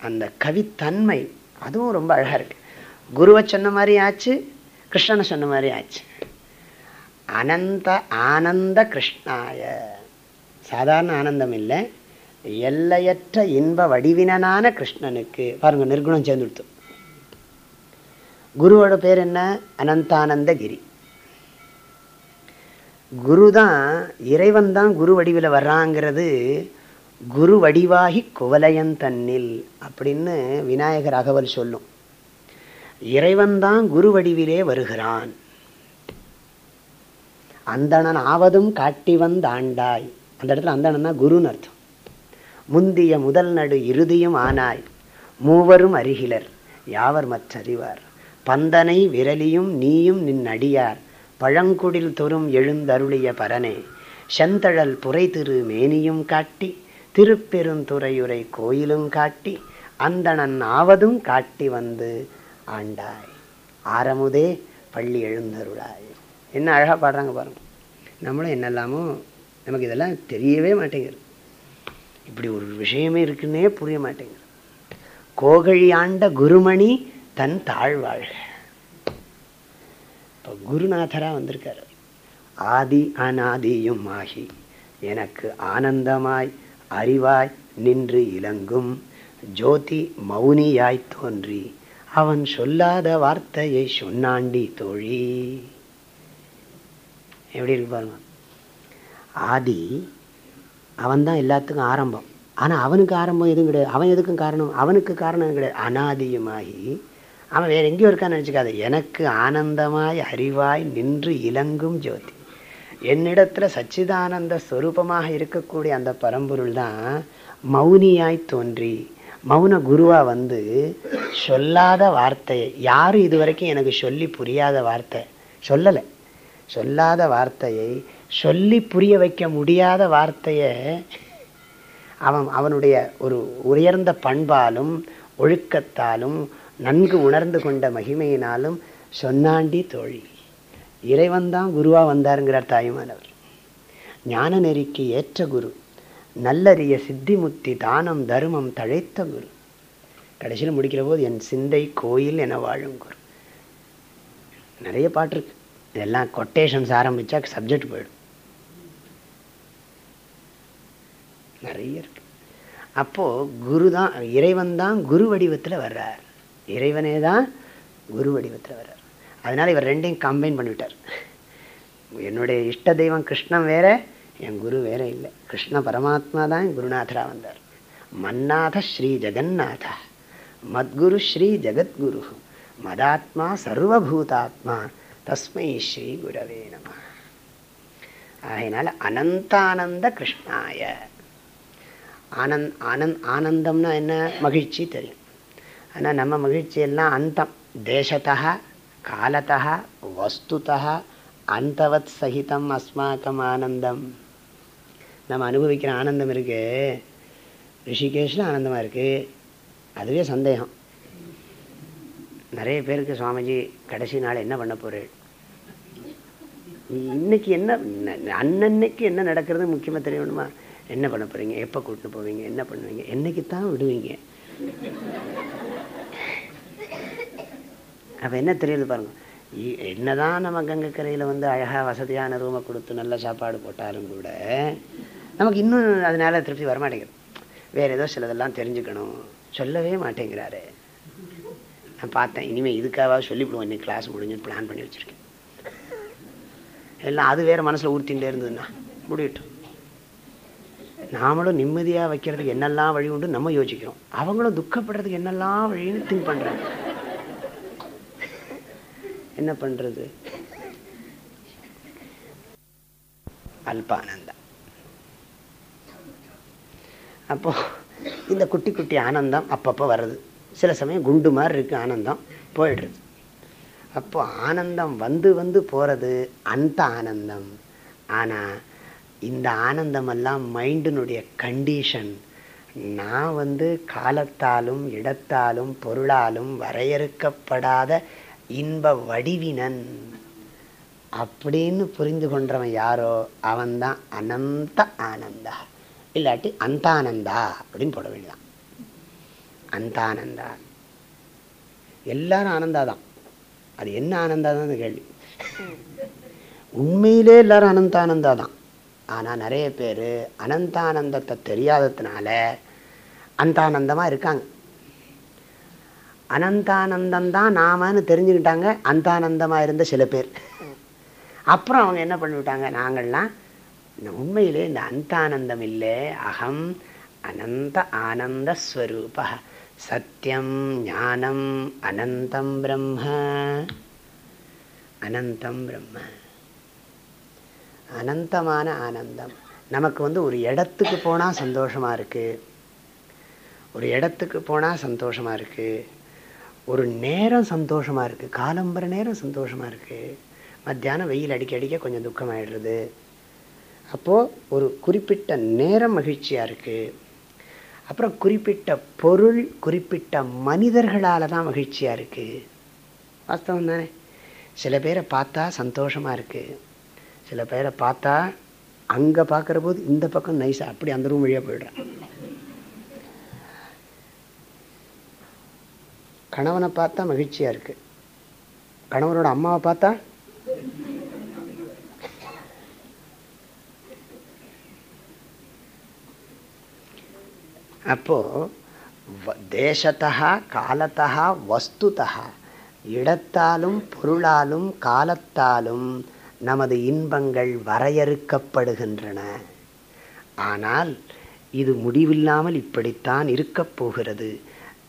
அந்த கவித்தன்மை அதுவும் ரொம்ப அழகாக இருக்கு. குருவை சொன்ன மாதிரி ஆச்சு கிருஷ்ணனை சொன்ன மாதிரி ஆச்சு. அனந்த ஆனந்த கிருஷ்ணாய. சாதாரண ஆனந்தம் இல்லை. எல்லையற்ற இன்ப வடிவினனான கிருஷ்ணனுக்கு பாருங்க நிர்குணம் சேர்ந்துடுத்து குருவோட பேர் என்ன? அனந்தானந்தகிரி. குரு தான் இறைவன் தான் குரு வடிவில் வர்றாங்கிறது குரு வடிவாகி குவலயன் தன்னில் அப்படின்னு விநாயகர் அகவல் சொல்லும். இறைவன் தான் குரு வடிவிலே வருகிறான். அந்தணன் ஆவதும் காட்டி வந்தாண்டாய் அந்த இடத்துல அந்தணன்னா குருன்னு அர்த்தம். முந்திய முதல் நடு இறுதியும் ஆனாய். மூவரும் அருகிலர். யாவர் மற்றறிவார்? பந்தனை விரலியும் நீயும் நின் அடியார். பழங்குடில் தொறும் எழுந்தருளிய பரனே செந்தழல் புரை திரு மேனியும் காட்டி திருப்பெருந்துறையுரை கோயிலும் காட்டி அந்தணன் ஆவதும் காட்டி வந்து ஆண்டாய். ஆரமுதே பள்ளி எழுந்தருளாய். என்ன அழகாக பாடுறாங்க பாருங்க. நம்மளும் என்னெல்லாமோ நமக்கு இதெல்லாம் தெரியவே மாட்டேங்குது. இப்படி ஒரு விஷயமே இருக்குன்னே புரிய மாட்டேங்குது. கோகழி ஆண்ட குருமணி தன் தாழ்வாழ்க இப்போ குருநாதராக வந்திருக்காரு. ஆதி அனாதியும் ஆகி எனக்கு ஆனந்தமாய் அறிவாய் நின்று இலங்கும். ஜோதி மௌனியாய் தோன்றி அவன் சொல்லாத வார்த்தையை சொன்னாண்டி தோழி. எப்படி இருக்கு பாருங்க. ஆதி அவன்தான் எல்லாத்துக்கும் ஆரம்பம். ஆனால் அவனுக்கு ஆரம்பம் எதுவும் கிடையாது. அவன் எதுக்கும் காரணம்? அவனுக்கு காரணம் கிடையாது. அனாதியுமாகி அவன் வேற எங்கேயோ இருக்கான்னு நினச்சிக்காத. எனக்கு ஆனந்தமாய் அறிவாய் நின்று இலங்கும் ஜோதி. என்னிடத்துல சச்சிதானந்த ஸ்வரூபமாக இருக்கக்கூடிய அந்த பரம்பொருள் தான் மௌனியாய் தோன்றி மௌன குருவா வந்து சொல்லாத வார்த்தையை யாரும் இது வரைக்கும் எனக்கு சொல்லி புரியாத வார்த்தை. சொல்லலை. சொல்லாத வார்த்தையை சொல்லி புரிய வைக்க முடியாத வார்த்தையை அவன் அவனுடைய ஒரு உயர்ந்த பண்பாலும் ஒழுக்கத்தாலும் நன்கு உணர்ந்து கொண்ட மகிமையினாலும் சொன்னாண்டி தோழி. இறைவன் தான் குருவாக வந்தாருங்கிறார் தாயுமானவர் ஞான நெறிக்கு ஏற்ற குரு நல்லறிய சித்திமுத்தி தானம் தர்மம் தழைத்த குரு. கடைசியில் முடிக்கிற போது என் சிந்தை கோயில் என வாழும் குரு. நிறைய பாட்டு இருக்கு. இதெல்லாம் கொட்டேஷன்ஸ் ஆரம்பித்தா சப்ஜெக்ட் போயிடும். நிறைய இருக்கு. அப்போது குரு தான் இறைவன் தான் குரு வடிவத்தில் வர்றார். இறைவனே தான் குரு வடிவத்தில் வர்றார். அதனால் இவர் ரெண்டையும் கம்பைன் பண்ணிவிட்டார். என்னுடைய இஷ்ட தெய்வம் கிருஷ்ணன் வேற என் குரு வேற இல்லை. கிருஷ்ண பரமாத்மா தான் குருநாதராக வந்தார். மன்னாத ஸ்ரீ ஜெகநாத மத்குரு ஸ்ரீ ஜெகத்குரு மதாத்மா சர்வபூதாத்மா தஸ்மை ஸ்ரீ குரவே நம. ஆகையினால அனந்தானந்த கிருஷ்ணாய. ஆனந்த் ஆனந்த் ஆனந்தம்னா என்ன? மகிழ்ச்சி தெரியும். ஆனால் நம்ம மகிழ்ச்சியெல்லாம் அந்தம். தேசத்தா காலத்தா வஸ்துதா அந்தவத் சகிதம் அஸ்மாக்கம் ஆனந்தம். நம்ம அனுபவிக்கிற ஆனந்தம் இருக்கு. ரிஷிகேஷில் ஆனந்தமாக இருக்குது அதுவே சந்தேகம். நிறைய பேருக்கு சுவாமிஜி கடைசி நாள் என்ன பண்ண போகிறேன் இன்னைக்கு என்ன அன்னன்னைக்கு என்ன நடக்கிறது முக்கியமாக தெரியணுமா? என்ன பண்ண போகிறீங்க எப்போ கூட்டிட்டு போவீங்க? என்ன பண்ணுவீங்க? என்னைக்கு தான் விடுவீங்க? அப்போ என்ன தெரியுது பாருங்க. என்னதான் நம்ம கங்கை கரையில் வந்து அழகாக வசதியான ரூமை கொடுத்து நல்ல சாப்பாடு போட்டாலும் கூட நமக்கு இன்னும் அதனால திருப்தி வரமாட்டேங்குது. வேறு ஏதோ சிலதெல்லாம் தெரிஞ்சுக்கணும். சொல்லவே மாட்டேங்கிறாரு. நான் பார்த்தேன். இனிமேல் இதுக்காக சொல்லிவிடுவோம். இன்னைக்கு கிளாஸ் முடிஞ்சு பிளான் பண்ணி வச்சுருக்கேன். எல்லாம் அது வேறு மனசில் ஊர்த்திகிட்டே இருந்ததுன்னா முடியட்டும். நாமளும் நிம்மதியாக வைக்கிறதுக்கு என்னெல்லாம் வழி உண்டு நம்ம யோசிக்கிறோம். அவங்களும் துக்கப்படுறதுக்கு என்னெல்லாம் வழின்னு திங்க் பண்ணுறாங்க என்ன பண்ணுறது அல்பானந்தா. அப்போ இந்த குட்டி குட்டி ஆனந்தம் அப்பப்போ வர்றது. சில சமயம் குண்டு மாதிரி இருக்கு ஆனந்தம் போயிடுறது. அப்போ ஆனந்தம் வந்து வந்து போகிறது அந்த ஆனந்தம். ஆனால் இந்த ஆனந்தமெல்லாம் மைண்டினுடைய கண்டிஷன். நான் வந்து காலத்தாலும் இடத்தாலும் பொருளாலும் வரையறுக்கப்படாத இன்ப வடிவினன். அப்படின்னு புரிந்து கொண்டவன் யாரோ அவன்தான் அனந்த ஆனந்தா. இல்லாட்டி அந்தானந்தா அப்படின்னு போட வேண்டியதான் அந்தானந்தா. எல்லாரும் ஆனந்தா தான் அது என்ன ஆனந்தா தான் கேள்வி. உண்மையிலே எல்லாரும் அனந்தானந்தா தான் ஆனால் நிறைய பேர் அனந்தானந்தத்தை தெரியாததுனால அந்தானந்தமாக இருக்காங்க. அனந்தானந்தந்தான் நாமன்னு தெரிஞ்சுக்கிட்டாங்க. அந்தானந்தமாக இருந்த சில பேர். அப்புறம் அவங்க என்ன பண்ணிவிட்டாங்க? நாங்கள்லாம் உண்மையிலே இந்த அந்தானந்தம் இல்லை. அகம் அனந்த ஆனந்த ஸ்வரூப. சத்தியம் ஞானம் அனந்தம் பிரம்ம. அனந்தம் பிரம்ம. அனந்தமான ஆனந்தம். நமக்கு வந்து ஒரு இடத்துக்கு போனால் சந்தோஷமாக இருக்குது ஒரு இடத்துக்கு போனால் சந்தோஷமாக இருக்குது ஒரு நேரம் சந்தோஷமாக இருக்குது காலம்பர நேரம் சந்தோஷமாக இருக்குது மத்தியானம் வெயில் அடிக்க அடிக்க கொஞ்சம் துக்கமாயிடுறது. அப்போது ஒரு குறிப்பிட்ட நேரம் மகிழ்ச்சியாக இருக்குது அப்புறம் குறிப்பிட்ட பொருள் குறிப்பிட்ட மனிதர்களால் தான் மகிழ்ச்சியாக இருக்குது வாஸ்தவம் தானே? சில பேரை பார்த்தா சந்தோஷமாக இருக்குது சில பேரை பார்த்தா அங்கே பார்க்குற போது இந்த பக்கம் நைஸாக அப்படி அந்த ரூம் வழியாக போயிடுறான். கணவனை பார்த்தா மகிழ்ச்சியாக இருக்குது கணவனோட அம்மாவை பார்த்தா? அப்போது தேசத்தா காலத்தா வஸ்துதா இடத்தாலும் பொருளாலும் காலத்தாலும் நமது இன்பங்கள் வரையறுக்கப்படுகின்றன. ஆனால் இது முடிவில்லாமல் இப்படித்தான் இருக்கப் போகிறது.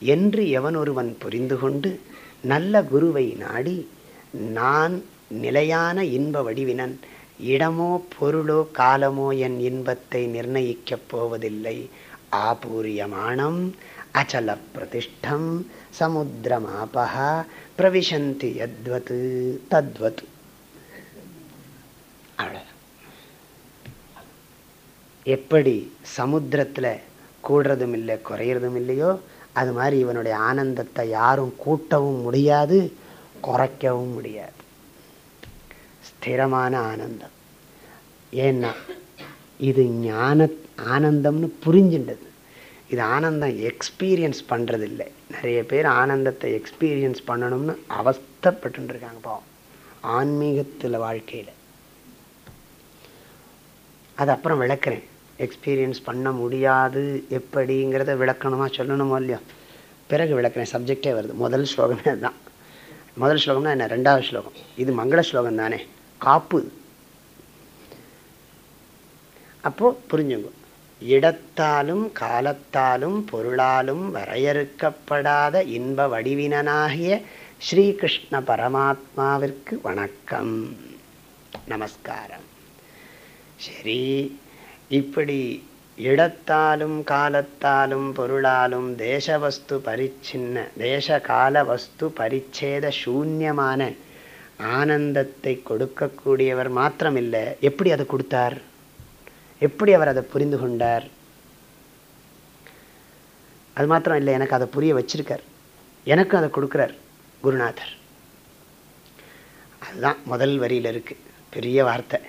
என்று எவன் ஒருவன் புரிந்து கொண்டு நல்ல குருவை நாடி நான் நிலையான இன்ப வடிவினன் இடமோ பொருளோ காலமோ என் இன்பத்தை நிர்ணயிக்கப் போவதில்லை. ஆபூரியமானம் அச்சல பிரதிஷ்டம் சமுத்திரமாபா பிரவிசந்தி யத்வத் தத்வத். எப்படி சமுத்திரத்தில் கூடுறதும் இல்லை குறையிறதும் இல்லையோ அது மாதிரி இவனுடைய ஆனந்தத்தை யாரும் கூட்டவும் முடியாது குறைக்கவும் முடியாது. ஸ்திரமான ஆனந்தம். ஏன்னா இது ஞான ஆனந்தம்னு புரிஞ்சின்றது. இது ஆனந்தம் எக்ஸ்பீரியன்ஸ் பண்ணுறது இல்லை நிறைய பேர் ஆனந்தத்தை எக்ஸ்பீரியன்ஸ் பண்ணணும்னு அவஸ்தப்பட்டுருக்காங்க பாவம். ஆன்மீகத்தில் வாழ்க்கையில். அது அப்புறம் விளக்குறேன். எக்ஸ்பீரியன்ஸ் பண்ண முடியாது எப்படிங்கிறத விளக்கணுமா சொல்லணுமோ இல்லையோ? பிறகு விளக்குறேன் சப்ஜெக்டே வருது. முதல் ஸ்லோகமே அதுதான். முதல் ஸ்லோகம்னா என்ன? ரெண்டாவது ஸ்லோகம். இது மங்கள ஸ்லோகம் தானே. காப்பு. அப்போது புரிஞ்சுங்க. இடத்தாலும் காலத்தாலும் பொருளாலும் வரையறுக்கப்படாத இன்ப வடிவினனாகிய ஸ்ரீகிருஷ்ண பரமாத்மாவிற்கு வணக்கம். நமஸ்காரம். சரி. இப்படி இடத்தாலும் காலத்தாலும் பொருளாலும் தேசவஸ்து பரிச்சின்ன தேச கால வஸ்து பரிச்சேத சூன்யமான ஆனந்தத்தை கொடுக்கக்கூடியவர் மாத்திரமில்லை. எப்படி அதை கொடுத்தார்? எப்படி அவர் அதை புரிந்து கொண்டார்? அது மாத்திரம் இல்லை எனக்கு அதை புரிய வச்சிருக்கார். எனக்கும் அதை கொடுக்குறார் குருநாதர். அதுதான் முதல் வரியில் இருக்கு. பெரிய வார்த்தை.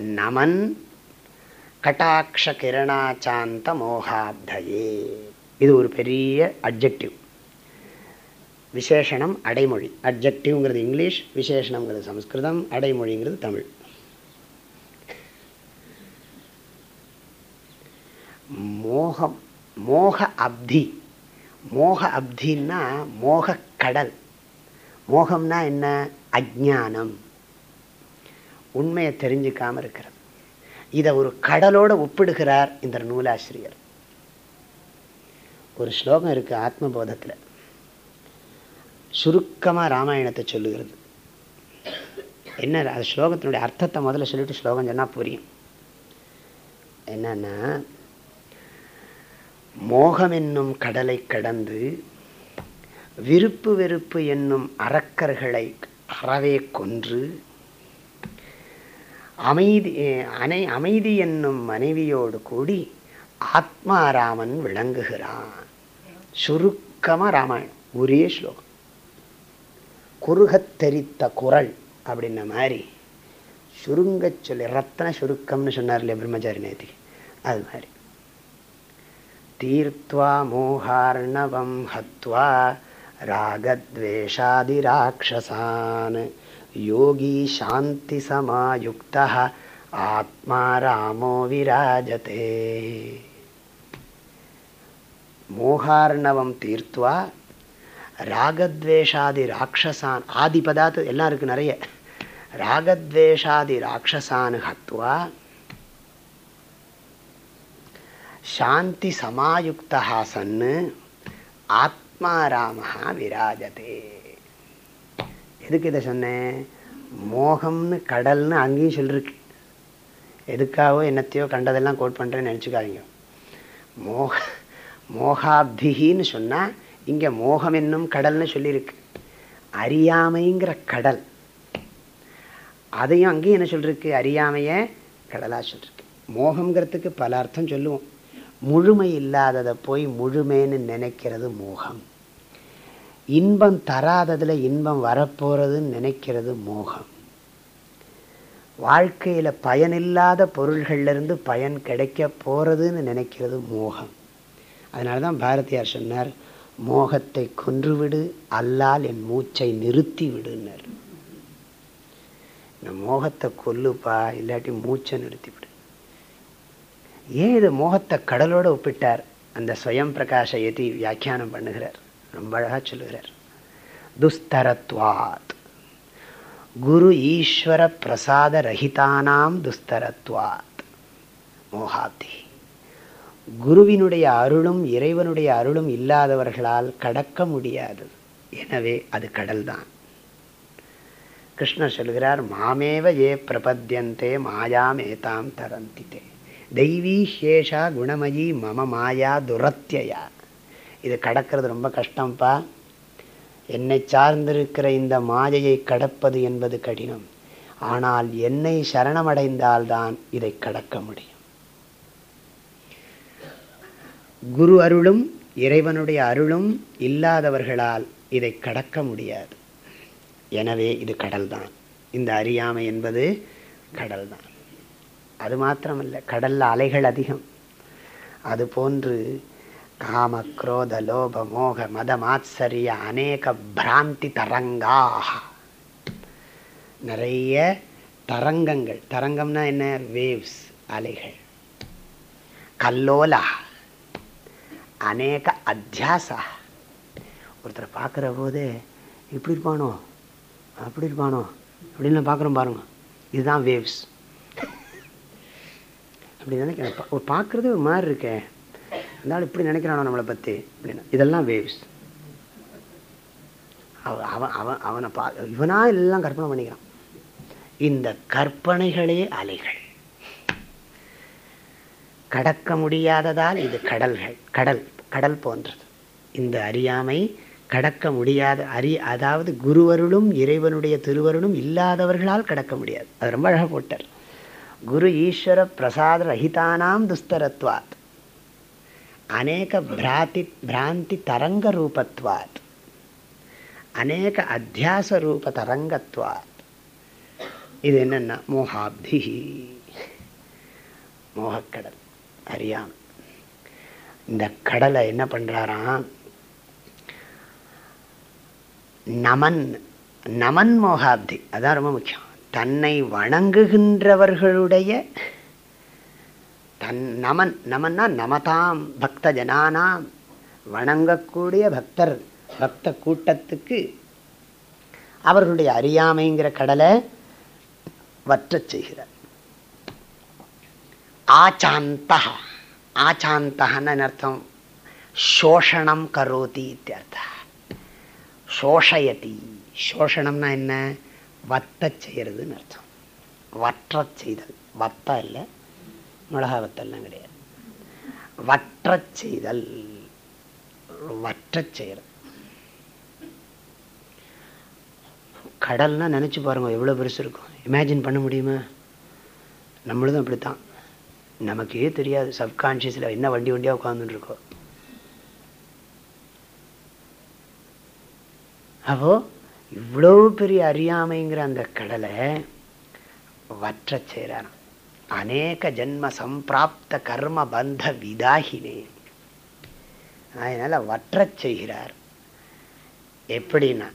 நமன் கட்டாட்ச கிரணாச்சாந்த மோகாப்தயே இது ஒரு பெரிய அப்ஜெக்டிவ் விசேஷணம் அடைமொழி. அப்ஜெக்டிவ்ங்கிறது இங்கிலீஷ் விசேஷணங்கிறது சம்ஸ்கிருதம் அடைமொழிங்கிறது தமிழ். மோகம் மோக அப்தி. மோக அப்தின்னா மோக கடல். மோகம்னா என்ன? அஜானம் உண்மையை தெரிஞ்சுக்காம இருக்கிறது. இதை ஒரு கடலோட ஒப்பிடுகிறார் இந்த நூலாசிரியர். ஒரு ஸ்லோகம் இருக்கு ஆத்மபோதத்தில். சுருக்கமாக ராமாயணத்தை சொல்லுகிறது. என்ன அது ஸ்லோகத்தினுடைய அர்த்தத்தை முதல்ல சொல்லிட்டு ஸ்லோகம் சொன்னால் புரியும். என்னன்னா மோகம் என்னும் கடலை கடந்து விருப்பு வெறுப்பு என்னும் அறக்கர்களை அறவே கொன்று அமைதி அனை அமைதி என்னும் மனைவியோடு கூடி ஆத்மாராமன் விளங்குகிறான். சுருக்கமாக ராமாயணம் ஒரே ஸ்லோகம். குறுகத்தெரித்த குரல் அப்படின்ன மாதிரி சுருங்க சொல்லி ரத்தன சுருக்கம்னு சொன்னார் இல்லையா பிரம்மச்சாரி நேத்தி அது மாதிரி. தீர்த்வா மோகார்ணவம் ஹத்வா ராகத்வேஷாதி ராட்சசான். சாந்தி சமாயுக்த ஆத்மா ராமோ விராஜதே மோகார்ணவம் தீர்த்துவா ராகத்வேஷாதி ராட்சசான் ஆதி பதார்த்த எல்லாம் இருக்கு நிறைய ராகத்வேஷாதி ராட்சசான் ஹத்வா சாந்தி சமாயுக்தா சன்னு ஆத்மாராமஹா விராஜதே। எதுக்கு இதை சொன்னேன் மோகம்னு கடல்னு அங்கேயும் சொல்லிருக்கு. எதுக்காகவோ என்னத்தையோ கண்டதெல்லாம் கோட் பண்ணுறேன்னு நினச்சிக்காதீங்க. மோக மோகாப்திகின்னு சொன்னால் இங்கே மோகம் என்னும் கடல்னு சொல்லியிருக்கு அறியாமைங்கிற கடல். அதையும் அங்கேயும் என்ன சொல்லிருக்கு? அறியாமையை கடலாக சொல்லிருக்கு. மோகங்கிறதுக்கு பல அர்த்தம் சொல்லுவோம். முழுமை இல்லாததை போய் முழுமைன்னு நினைக்கிறது மோகம். இன்பம் தராததில் இன்பம் வரப்போகிறதுன்னு நினைக்கிறது மோகம். வாழ்க்கையில் பயனில்லாத பொருள்கள்லேருந்து பயன் கிடைக்க போகிறதுன்னு நினைக்கிறது மோகம். அதனால தான் பாரதியார் சொன்னார் மோகத்தை கொன்றுவிடு அல்லால் என் மூச்சை நிறுத்தி விடுனர் இந்த மோகத்தை கொல்லுப்பா இல்லாட்டி மூச்சை நிறுத்தி விடு ஏன் இது மோகத்தை கடலோட ஒப்பிட்டார்? அந்த ஸ்வயம் பிரகாஷ எதி வியாக்கியானம் பண்ணுகிறார். ரொம்ப அழகாக சொல்லுகிறார். துஸ்தரத்வாத். குரு ஈஸ்வர பிரசாத ரஹிதானாம் துஸ்தரத்வாத். மோகாப்தி. குருவினுடைய அருளும் இறைவனுடைய அருளும் இல்லாதவர்களால் கடக்க முடியாது. எனவே அது கடல்தான். கிருஷ்ணர் சொல்கிறார் மாமேவ ஏ பிரபத்தியந்தே மாயாமேதாம் தரந்தித்தே தெய்வீஹேஷா குணமயி மம மாயா துரத்தியா இது கடக்கிறது ரொம்ப கஷ்டம்ப்பா. என்னை சார்ந்திருக்கிற இந்த மாயையை கடப்பது என்பது கடினம். ஆனால் என்னை சரணமடைந்தால்தான் இதை கடக்க முடியும். குரு அருளும் இறைவனுடைய அருளும் இல்லாதவர்களால் இதை கடக்க முடியாது. எனவே இது கடல்தான். இந்த அறியாமை என்பது கடல்தான். அது மாத்திரமல்ல கடலில் அலைகள் அதிகம். அது போன்று காம குரோத லோப மோக மத மாத்சரிய அநேக பிராந்தி தரங்காக நிறைய தரங்கங்கள். தரங்கம்னா என்ன? வேவ்ஸ் அலைகள். கல்லோலா. அநேக அத்தியாசா. ஒருத்தரை பார்க்குற போதே இப்படி இருப்பானோ? அப்படி இருப்பானோ? அப்படின்னு பார்க்குறோம் பாருங்க. இதுதான் வேவ்ஸ் அப்படி நினைக்கிறேன் ஒரு பார்க்குறது ஒரு மாதிரி இருக்கேன் இருந்தாலும் இப்படி நினைக்கிறானோ நம்மளை பற்றி அப்படின்னா. இதெல்லாம் வேவ்ஸ் அவன் அவன் அவனை பா இவனா எல்லாம் கற்பனை பண்ணிக்கிறான். இந்த கற்பனைகளே அலைகள். கடக்க முடியாததால் இது கடல்கள். கடல் கடல் போன்றது. இந்த அறியாமை கடக்க முடியாத அறி அதாவது குருவருளும் இறைவனுடைய திருவருளும் இல்லாதவர்களால் கடக்க முடியாது. அது ரொம்ப அழகாக போட்டார். குரு ஈஸ்வர பிரசாத ரஹிதானாம் துஸ்தரத்வாத். அநேக பிராந்தி பிராந்தி தரங்க ரூபத்துவாத் அநேக அத்தியாச ரூப தரங்கத்வாத் இது என்னன்னா மோகாப்தி மோகக்கடல் அறியாம் இந்த கடலை என்ன பண்றாராம் நமன் நமன் மோகாப்தி அதான் ரொம்ப முக்கியம் தன்னை வணங்குகின்றவர்களுடைய நமன் நமன்னா நமதாம் பக்த ஜனானாம் வணங்கக்கூடிய பக்தர் பக்த கூட்டத்துக்கு அவர்களுடைய அறியாமைங்கிற கடலை வற்றச் செய்கிறார். ஆச்சாந்தா ஆச்சாந்தகன்னு அர்த்தம்? சோஷணம் கரோதி இத்தியர்த்தா சோஷயதி சோஷணம்னா என்ன? வத்த செய்கிறதுன்னு அர்த்தம். வற்ற செய்தல். வத்த இல்லை மிளகா வத்தல்லாம் கிடையாது. வற்ற செய்தல் வற்ற செய்யறது. கடல்னா நினச்சி பாருங்க எவ்வளோ பெருசு இருக்கும். இமேஜின் பண்ண முடியுமா? நம்மளதும் அப்படித்தான். நமக்கே தெரியாது சப்கான்ஷியஸில் என்ன வண்டி வண்டியாக உட்காந்துட்டு இருக்கோம் அப்போ இவ்வளோ பெரிய அறியாமைங்கிற அந்த கடலை வற்ற செய்கிறாராம் அநேக ஜென்ம சம்பிராப்த கர்ம பந்த விதாகினே. அதனால வற்றச் செய்கிறார். எப்படின்னா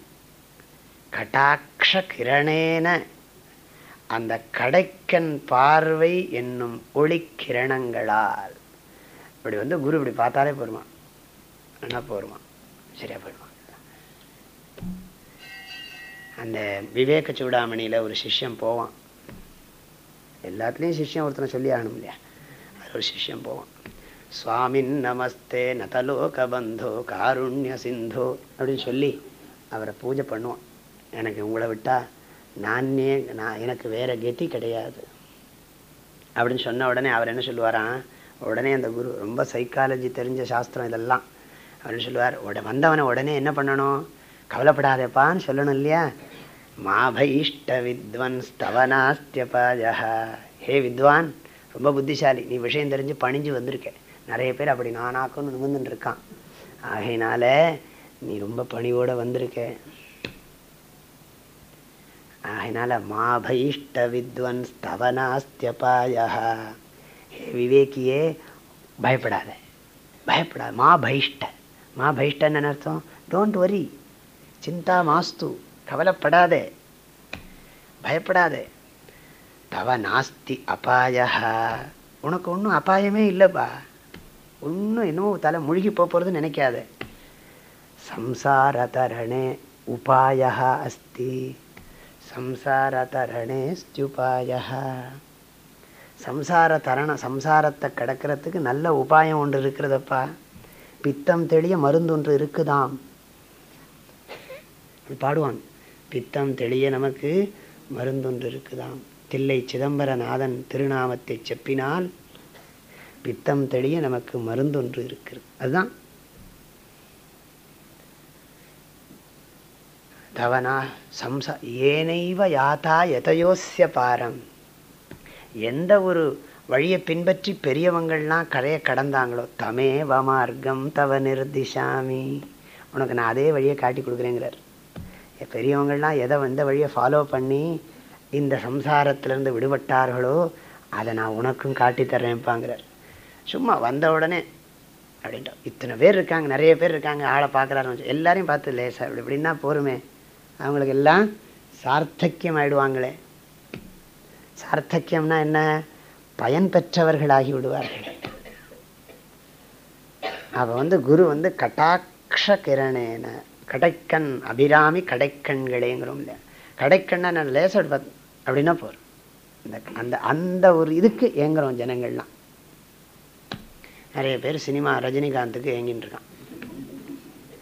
கட்டாட்ச கிரணேன அந்த கடைக்கன் பார்வை என்னும் ஒளிக்கிரணங்களால் இப்படி வந்து குரு இப்படி பார்த்தாலே போருமா என்ன போருமா சரியா போயிடுமா அந்த விவேக சூடாமணியில் ஒரு சிஷ்யம் போவான். எல்லாத்துலேயும் சிஷ்யம் ஒருத்தனை சொல்லி ஆகணும் இல்லையா அது ஒரு சிஷ்யம் போவோம் சுவாமின் நமஸ்தே நதலோக பந்தோ காருண்ய சிந்தோ அப்படின்னு சொல்லி அவரை பூஜை பண்ணுவோம் எனக்கு உங்களை விட்டா நானே நான் எனக்கு வேற கெட்டி கிடையாது. அப்படின்னு சொன்ன உடனே அவர் என்ன சொல்லுவாராம் உடனே அந்த குரு ரொம்ப சைக்காலஜி தெரிஞ்ச சாஸ்திரம் இதெல்லாம். அப்படின்னு சொல்லுவார். உட வந்தவனை உடனே என்ன பண்ணணும்? கவலைப்படாதேப்பான்னு சொல்லணும் இல்லையா? மாபயிஷ்ட வித்வன் ஸ்தவனாஸ்தியபாஜா ஹே வித்வான் ரொம்ப புத்திசாலி. நீ விஷயம் தெரிஞ்சு பணிஞ்சு வந்திருக்க. நிறைய பேர் அப்படி நானாக்குன்னு நிமிந்துட்டு இருக்கான். ஆகையினால நீ ரொம்ப பணிவோட வந்திருக்க. ஆகையினால மாபயிஷ்ட வித்வன் ஸ்தவனாஸ்தியபாயா ஹே விவேக்கியே பயப்படாத. பயப்படாத மா பயிஷ்ட மா பைஷ்டன்னு அர்த்தம்? டோன்ட் வரி சிந்தா மாஸ்து. கவலைப்படாதே. பயப்படாதே. தவ நாஸ்தி அபாயா உனக்கு ஒன்றும் அபாயமே இல்லைப்பா. ஒன்றும் இன்னும் தலை முழுகி போகிறதுன்னு நினைக்காத. சம்சாரதரணே உபாயா அஸ்தி. சம்சாரதரணே ஸ்துபாயா சம்சார தரணம் சம்சாரத்தை கடக்கிறதுக்கு நல்ல உபாயம் ஒன்று இருக்கிறதப்பா. பித்தம் தெளிய மருந்து ஒன்று இருக்குதாம் பாடுவாங்க. பித்தம் தெளிய நமக்கு மருந்தொன்று இருக்குதாம் தில்லை சிதம்பரநாதன் திருநாமத்தை செப்பினால் பித்தம் தெளிய நமக்கு மருந்தொன்று இருக்கிறது அதுதான். தவனா சம்சா ஏனைவ யாத்தா எதையோசிய பாரம். எந்த ஒரு வழியை பின்பற்றி பெரியவங்கள்லாம் கரையை கடந்தாங்களோ தமேவ மார்க்கம் தவ நிர்திஷாமி. உனக்கு நான் அதே வழியை காட்டி கொடுக்குறேங்கிறார். பெரியவங்கள்லாம் எதை வந்த வழியை ஃபாலோ பண்ணி இந்த சம்சாரத்திலேருந்து விடுபட்டார்களோ அதை நான் உனக்கும் காட்டித்தர்றேன்ப்பாங்கிறார் சும்மா வந்த உடனே அப்படின்ட்டு. இத்தனை பேர் இருக்காங்க நிறைய பேர் இருக்காங்க ஆளை பார்க்குறாருன்னு எல்லாரையும் பார்த்து லேசா இப்படி இப்படின்னா போருமே. அவங்களுக்கு எல்லாம் சார்த்தக்கியம் ஆயிடுவாங்களே. சார்த்தக்கியம்னா என்ன? பயன் பெற்றவர்களாகி விடுவார்கள். அவ வந்து குரு வந்து கட்டாட்ச கிரணேன. கடைக்கண் அபிராமி கடைக்கண்களேங்கிறோம் இல்லையா? கடைக்கண்ணா நான் லேசர் அப்படின்னா போகிறோம் இந்த அந்த அந்த ஒரு இதுக்கு ஏங்குறோம் ஜனங்கள்லாம். நிறைய பேர் சினிமா ரஜினிகாந்துக்கு ஏங்கின்னு இருக்கான்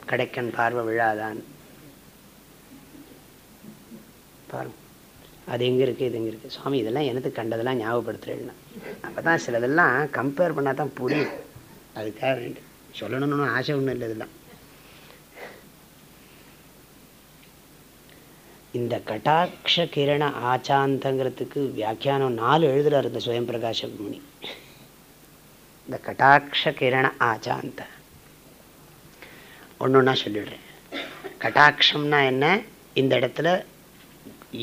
கடைக்கண் பார்வை விழாதான். பாருங்க. அது எங்கே இருக்குது இது எங்கே இருக்குது சுவாமி இதெல்லாம் எனக்கு கண்டதெல்லாம் ஞாபகப்படுத்துறேன்னா. அப்போ தான் சிலதெல்லாம் கம்பேர் பண்ணால் தான் புரியும். அதுக்காக வேண்டி. சொல்லணும்னு ஆசை ஒன்றும் இல்லை இதெல்லாம். இந்த கட்டாட்ச கிரண ஆச்சாந்தங்கிறதுக்கு வியாக்கியானம் நாலு எழுதுறாரு இந்த சுயம் பிரகாஷ முனி. இந்த கட்டாட்ச கிரண ஆச்சாந்த. ஒன்று ஒன்றா சொல்லிடுறேன். கட்டாட்சம்னா என்ன? இந்த இடத்துல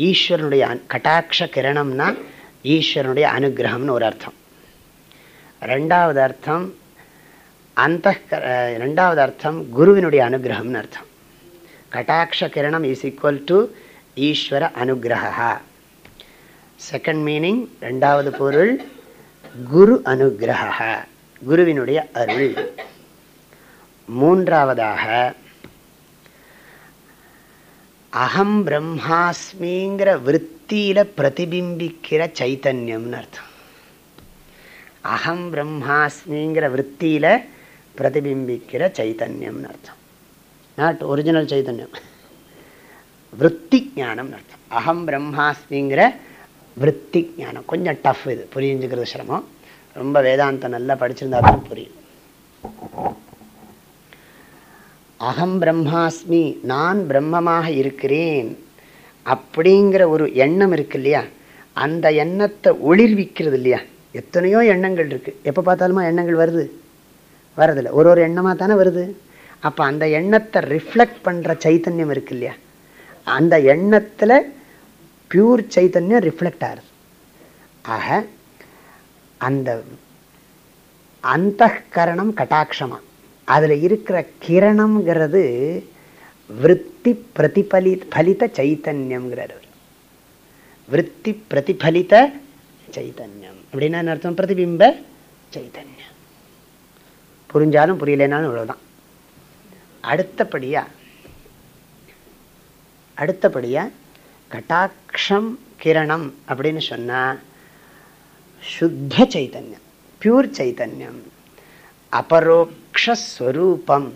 ஈஸ்வரனுடைய கட்டாட்ச கிரணம்னா ஈஸ்வரனுடைய அனுகிரகம்னு ஒரு அர்த்தம். ரெண்டாவது அர்த்தம் அந்த ரெண்டாவது அர்த்தம் குருவினுடைய அனுகிரகம்னு அர்த்தம். கட்டாட்ச கிரணம் இஸ் ஈக்குவல் டு ஈஸ்வர அனுகிரகா. செகண்ட் மீனிங் ரெண்டாவது பொருள் குரு அனுகிரகா குருவினுடைய அருள். மூன்றாவதாக அகம் பிரம்மாஸ்மிங்கிற விற்த்தியில் பிரதிபிம்பிக்கிற சைத்தன்யம்னு அர்த்தம். அகம் பிரம்மாஸ்மிங்கிற விற்த்தியில் பிரதிபிம்பிக்கிற சைத்தன்யம்னு அர்த்தம். நாட் ஒரிஜினல் சைத்தன்யம். விற்பி ஞானம் அர்த்தம். அகம் பிரம்மாஸ்மிங்கிற விற்பி ஞானம் கொஞ்சம் டஃப் இது. புரிஞ்சுக்கிறது சிரமம். ரொம்ப வேதாந்தம் நல்லா படிச்சிருந்தா தான் புரியும். அகம் பிரம்மாஸ்மி நான் பிரம்மமாக இருக்கிறேன் அப்படிங்கிற ஒரு எண்ணம் இருக்கு இல்லையா? அந்த எண்ணத்தை ஒளிர்விக்கிறது இல்லையா? எத்தனையோ எண்ணங்கள் இருக்கு. எப்போ பார்த்தாலுமா எண்ணங்கள் வருது? வரதில்லை. ஒரு ஒரு எண்ணமாக தானே வருது. அப்போ அந்த எண்ணத்தை ரிஃப்ளெக்ட் பண்ணுற சைத்தன்யம் இருக்கு இல்லையா? அந்த எண்ணத்தில் பியூர் சைத்தன்யம் ரிஃப்ளெக்ட் ஆகுது. ஆக அந்த அந்த கரணம் கட்டாட்சமாக அதில் இருக்கிற கிரணம்ங்கிறது விற்பி பிரதிபலி பலித சைத்தன்யம்ங்கிறார் விற்பி பிரதிபலித்த சைத்தன்யம் அப்படின்னா அர்த்தம்? பிரதிபிம்ப சைத்தன்யம் புரிஞ்சாலும் புரியலனாலும் இவ்வளோதான் அடுத்தபடியா அடுத்தபடியாக கட்டாட்சம் கிரணம் அப்படின்னு சொன்னால் சுத்த சைத்தன்யம் பியூர் சைத்தன்யம் அபரோக்ஷஸ்வரூபம்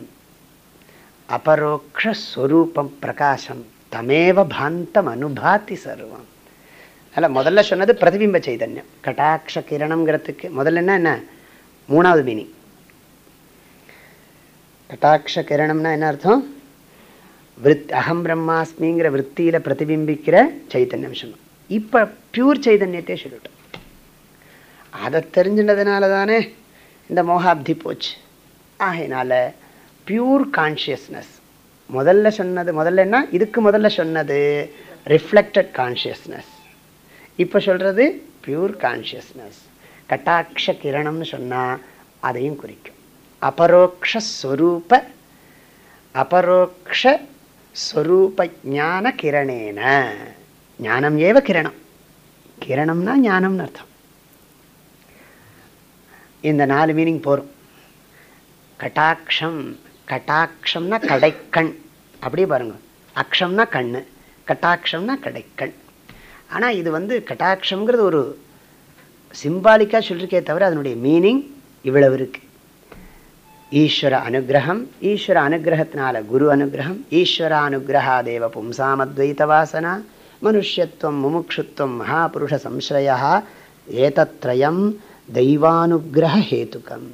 அபரோக்ஷஸ்வரூபம் பிரகாசம் தமேவ பாந்தம் அனுபாத்தி சர்வம். அல்ல முதல்ல சொன்னது பிரதிபிம்ப சைதன்யம் கட்டாட்ச கிரணம்ங்கிறதுக்கு. முதல்ல என்ன என்ன? மூணாவது மீனிங் கட்டாட்ச கிரணம்னா என்ன அர்த்தம்? விருத் அகம் பிரம்மாஸ்மிங்கிற விற்த்தியில் பிரதிபிம்பிக்கிற சைத்தன்யம் சொன்னோம். இப்போ பியூர் சைதன்யத்தை சொல்லிட்டோம். அதை தெரிஞ்சினதுனால தானே இந்த மோகாப்தி போச்சு. ஆகையினால பியூர் கான்ஷியஸ்னஸ் முதல்ல சொன்னது முதல்ல என்ன? இதுக்கு முதல்ல சொன்னது ரிஃப்ளெக்டட் கான்ஷியஸ்னஸ் இப்போ சொல்கிறது பியூர் கான்ஷியஸ்னஸ் கட்டாட்ச கிரணம்னு சொன்னால் அதையும் குறிக்கும். அபரோக்ஷஸ்வரூப அபரோக்ஷ ஞான கிரணேன ஞானம் ஏவ கிரணம். கிரணம்னா ஞானம்னு அர்த்தம். இந்த நாலு மீனிங் போகும் கட்டாட்சம் கட்டாட்சம்னா கடைக்கண். அப்படியே பாருங்க. அக்ஷம்னா கண்ணு கட்டாட்சம்னா கடைக்கண். ஆனால் இது வந்து கட்டாட்சம்ங்கிறது ஒரு சிம்பாலிக்காக சொல்லியிருக்கே தவிர அதனுடைய மீனிங் இவ்வளவு இருக்கு. ஈஸ்வர அனுகிரகம் ஈஸ்வர அனுகிரகத்தினால குரு அனுகிரகம் ஈஸ்வர அனுகிரகா தேவ பும்சாமத்வைத வாசனா மனுஷத்துவம் முமுட்சுத்துவம் மகாபுருஷ சம்சய ஏதத்ரயம் தெய்வானுகிரகேத்துக்கம்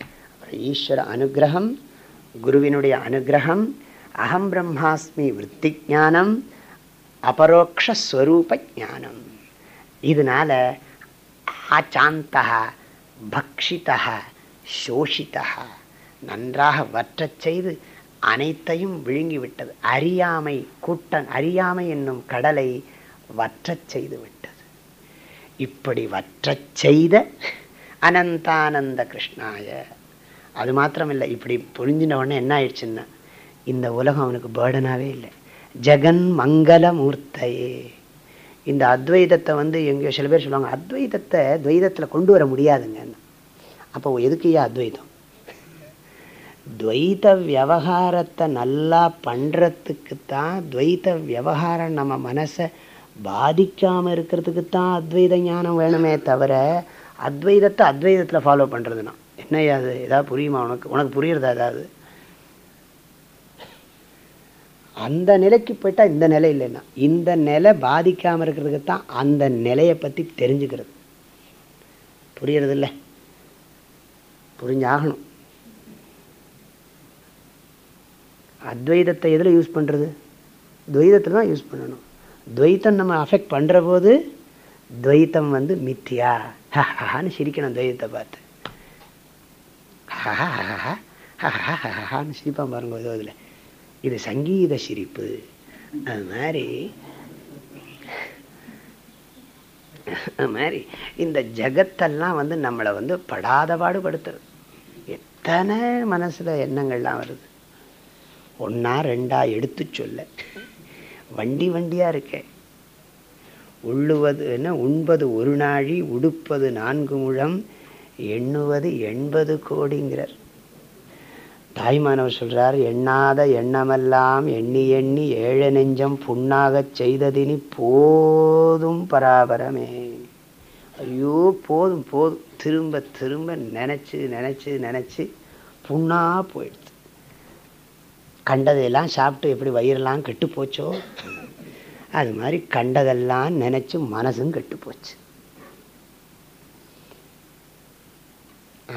அப்புறம் ஈஸ்வர அனுகிரகம் குருவினுடைய அனுகிரகம் அகம் பிரம்மாஸ்மி விற்பி ஜானம் அபரோக்ஷஸ்வரூப ஜானம் இதனால் ஆச்சாந்தா பக்ஷிதா சோஷிதா. நன்றாக வற்றச் செய்து அனைத்தையும் விழுங்கிவிட்டது. அறியாமை கூட்டன் அறியாமை என்னும் கடலை வற்றச் செய்து விட்டது. இப்படி வற்றச் செய்த அனந்தானந்த கிருஷ்ணாய. அது மாத்திரமில்லை இப்படி புரிஞ்சின உடனே என்ன ஆயிடுச்சுன்னா இந்த உலகம் அவனுக்கு பேர்டனாகவே இல்லை. ஜெகன் மங்கள மூர்த்தையே. இந்த அத்வைதத்தை வந்து எங்கேயோ சில பேர் சொல்லுவாங்க அத்வைதத்தை துவைதத்தில் கொண்டு வர முடியாதுங்க. அப்போ எதுக்குயா அத்வைதம் துவைத விவகாரத்தை நல்லா பண்ணுறதுக்கு தான் துவைத விவகாரம் நம்ம மனசை பாதிக்காமல் இருக்கிறதுக்கு தான் அத்வைத ஞானம் வேணுமே தவிர அத்வைதத்தை அத்வைதத்தில் ஃபாலோ பண்ணுறதுனா என்ன அது? ஏதாவது புரியுமா உனக்கு? உனக்கு புரியுறதா ஏதாவது? அந்த நிலைக்கு போயிட்டா இந்த நிலை இல்லைன்னா. இந்த நிலை பாதிக்காமல் இருக்கிறதுக்கு தான் அந்த நிலையை பற்றி தெரிஞ்சுக்கிறது. புரியறதில்லை? புரிஞ்சாகணும் அத்வைதத்தை எதில் யூஸ் பண்ணுறது துவைதத்தில் தான் யூஸ் பண்ணணும் துவைத்தம் நம்ம அஃபெக்ட் பண்ணுற போது துவைத்தம் வந்து மித்தியா ஹஹான்னு சிரிக்கணும் துவைதத்தை பார்த்து ஹஹான்னு சிரிப்பான் பாருங்க ஏதோ இதில் இது சங்கீத சிரிப்பு அது மாதிரி அது மாதிரி இந்த ஜகத்தெல்லாம் வந்து நம்மளை வந்து படாத பாடுபடுத்துறது அத்தனை மனசில் எண்ணங்கள்லாம் வருது. ஒன்னா ரெண்டா எடுத்து சொல்ல. வண்டி வண்டியா இருக்கேன் உள்ளுவது என்ன? உண்பது ஒரு நாழி உடுப்பது நான்கு முழம் எண்ணுவது எண்பது கோடிங்கிறார். தாய்மானவர் சொல்கிறார் எண்ணாத எண்ணமெல்லாம் எண்ணி எண்ணி ஏழ நெஞ்சம் புண்ணாகச் செய்ததினி போதும் பராபரமே. ஐயோ போதும் போதும். திரும்ப திரும்ப நினைச்சு நினைச்சு நினைச்சு புண்ணா போயிடுது. கண்டதையெல்லாம் சாப்பிட்டு எப்படி வயிறெல்லாம் கெட்டு போச்சோ? அது மாதிரி கண்டதெல்லாம் நினைச்சு மனசும் கெட்டு போச்சு.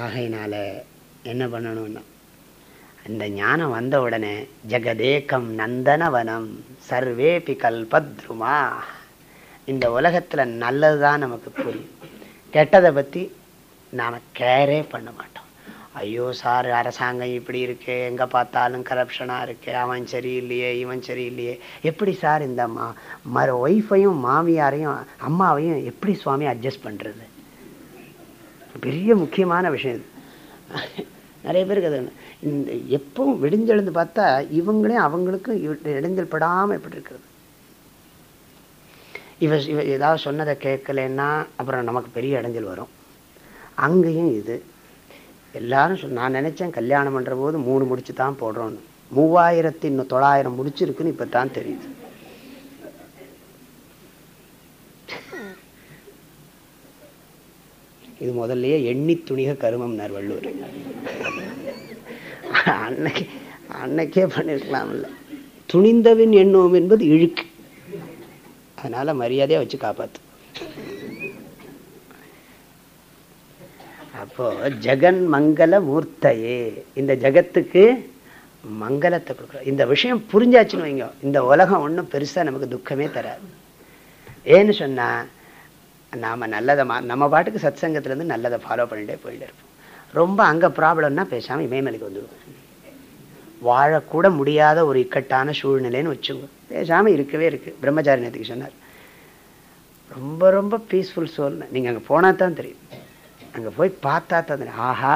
ஆகையினால என்ன பண்ணணும்னா இந்த ஞானம் வந்த உடனே ஜெகதேக்கம் நந்தனவனம் சர்வேபி கல்பத்ருமா. இந்த உலகத்தில் நல்லது தான் நமக்கு புரியும். கெட்டதை பற்றி நாம் கேரே பண்ண மாட்டோம். ஐயோ சார் அரசாங்கம் இப்படி இருக்கு எங்கே பார்த்தாலும் கரப்ஷனாக இருக்கு அவன் சரியில்லையே இவன் சரியில்லையே. எப்படி சார் இந்த மா மறு ஒய்ஃபையும் மாமியாரையும் அம்மாவையும் எப்படி சுவாமி அட்ஜஸ்ட் பண்ணுறது பெரிய முக்கியமான விஷயம் இது. நிறைய பேருக்கு அது இந்த எப்பவும் விடிஞ்செழுந்து பார்த்தா இவங்களையும் அவங்களுக்கும் இடைஞ்சல் படாமல் எப்படி இருக்கிறது. இவ இவ ஏதாவது சொன்னதை கேட்கலன்னா அப்புறம் நமக்கு பெரிய இடைஞ்சல் வரும். அங்கேயும் இது. எல்லாரும் சொ நான் நினச்சேன் கல்யாணம் பண்ணுற போது மூணு முடிச்சு தான் போடுறோன்னு மூவாயிரத்தி இன்னும் தொள்ளாயிரம் முடிச்சிருக்குன்னு இப்போ தான் தெரியுது. இது முதல்லயே எண்ணி துணிக கருமம்னார் வள்ளுவர் அன்னைக்கு அன்னைக்கே பண்ணிருக்கலாம்ல. துணிந்தவின் எண்ணோம் என்பது இழுக்கு. அதனால மரியாதையா வச்சு காப்பாத்து. அப்போ ஜெகன் மங்கள மூர்த்தையே. இந்த ஜகத்துக்கு மங்களத்தை கொடுக்குறோம் இந்த விஷயம் புரிஞ்சாச்சுன்னு வைங்க. இந்த உலகம் ஒன்றும் பெருசா நமக்கு துக்கமே தராது. ஏன்னு சொன்னா நாம நல்லதை நம்ம பாட்டுக்கு சத் சங்கத்துலேருந்து நல்லதை ஃபாலோ பண்ணிட்டே போயிட்டு இருப்போம். ரொம்ப அங்கே ப்ராப்ளம்னா பேசாமல் இமயமலைக்கு வந்துடுவோம். வாழக்கூட முடியாத ஒரு இக்கட்டான சூழ்நிலைன்னு வச்சுங்க பேசாமல் இருக்கவே இருக்கு. பிரம்மச்சாரி நேற்றுக்கு சொன்னார். ரொம்ப ரொம்ப பீஸ்ஃபுல் சோல்னு நீங்கள் அங்கே போனால் தான் தெரியும். அங்கே போய் பார்த்தா தான் தெரியும். ஆஹா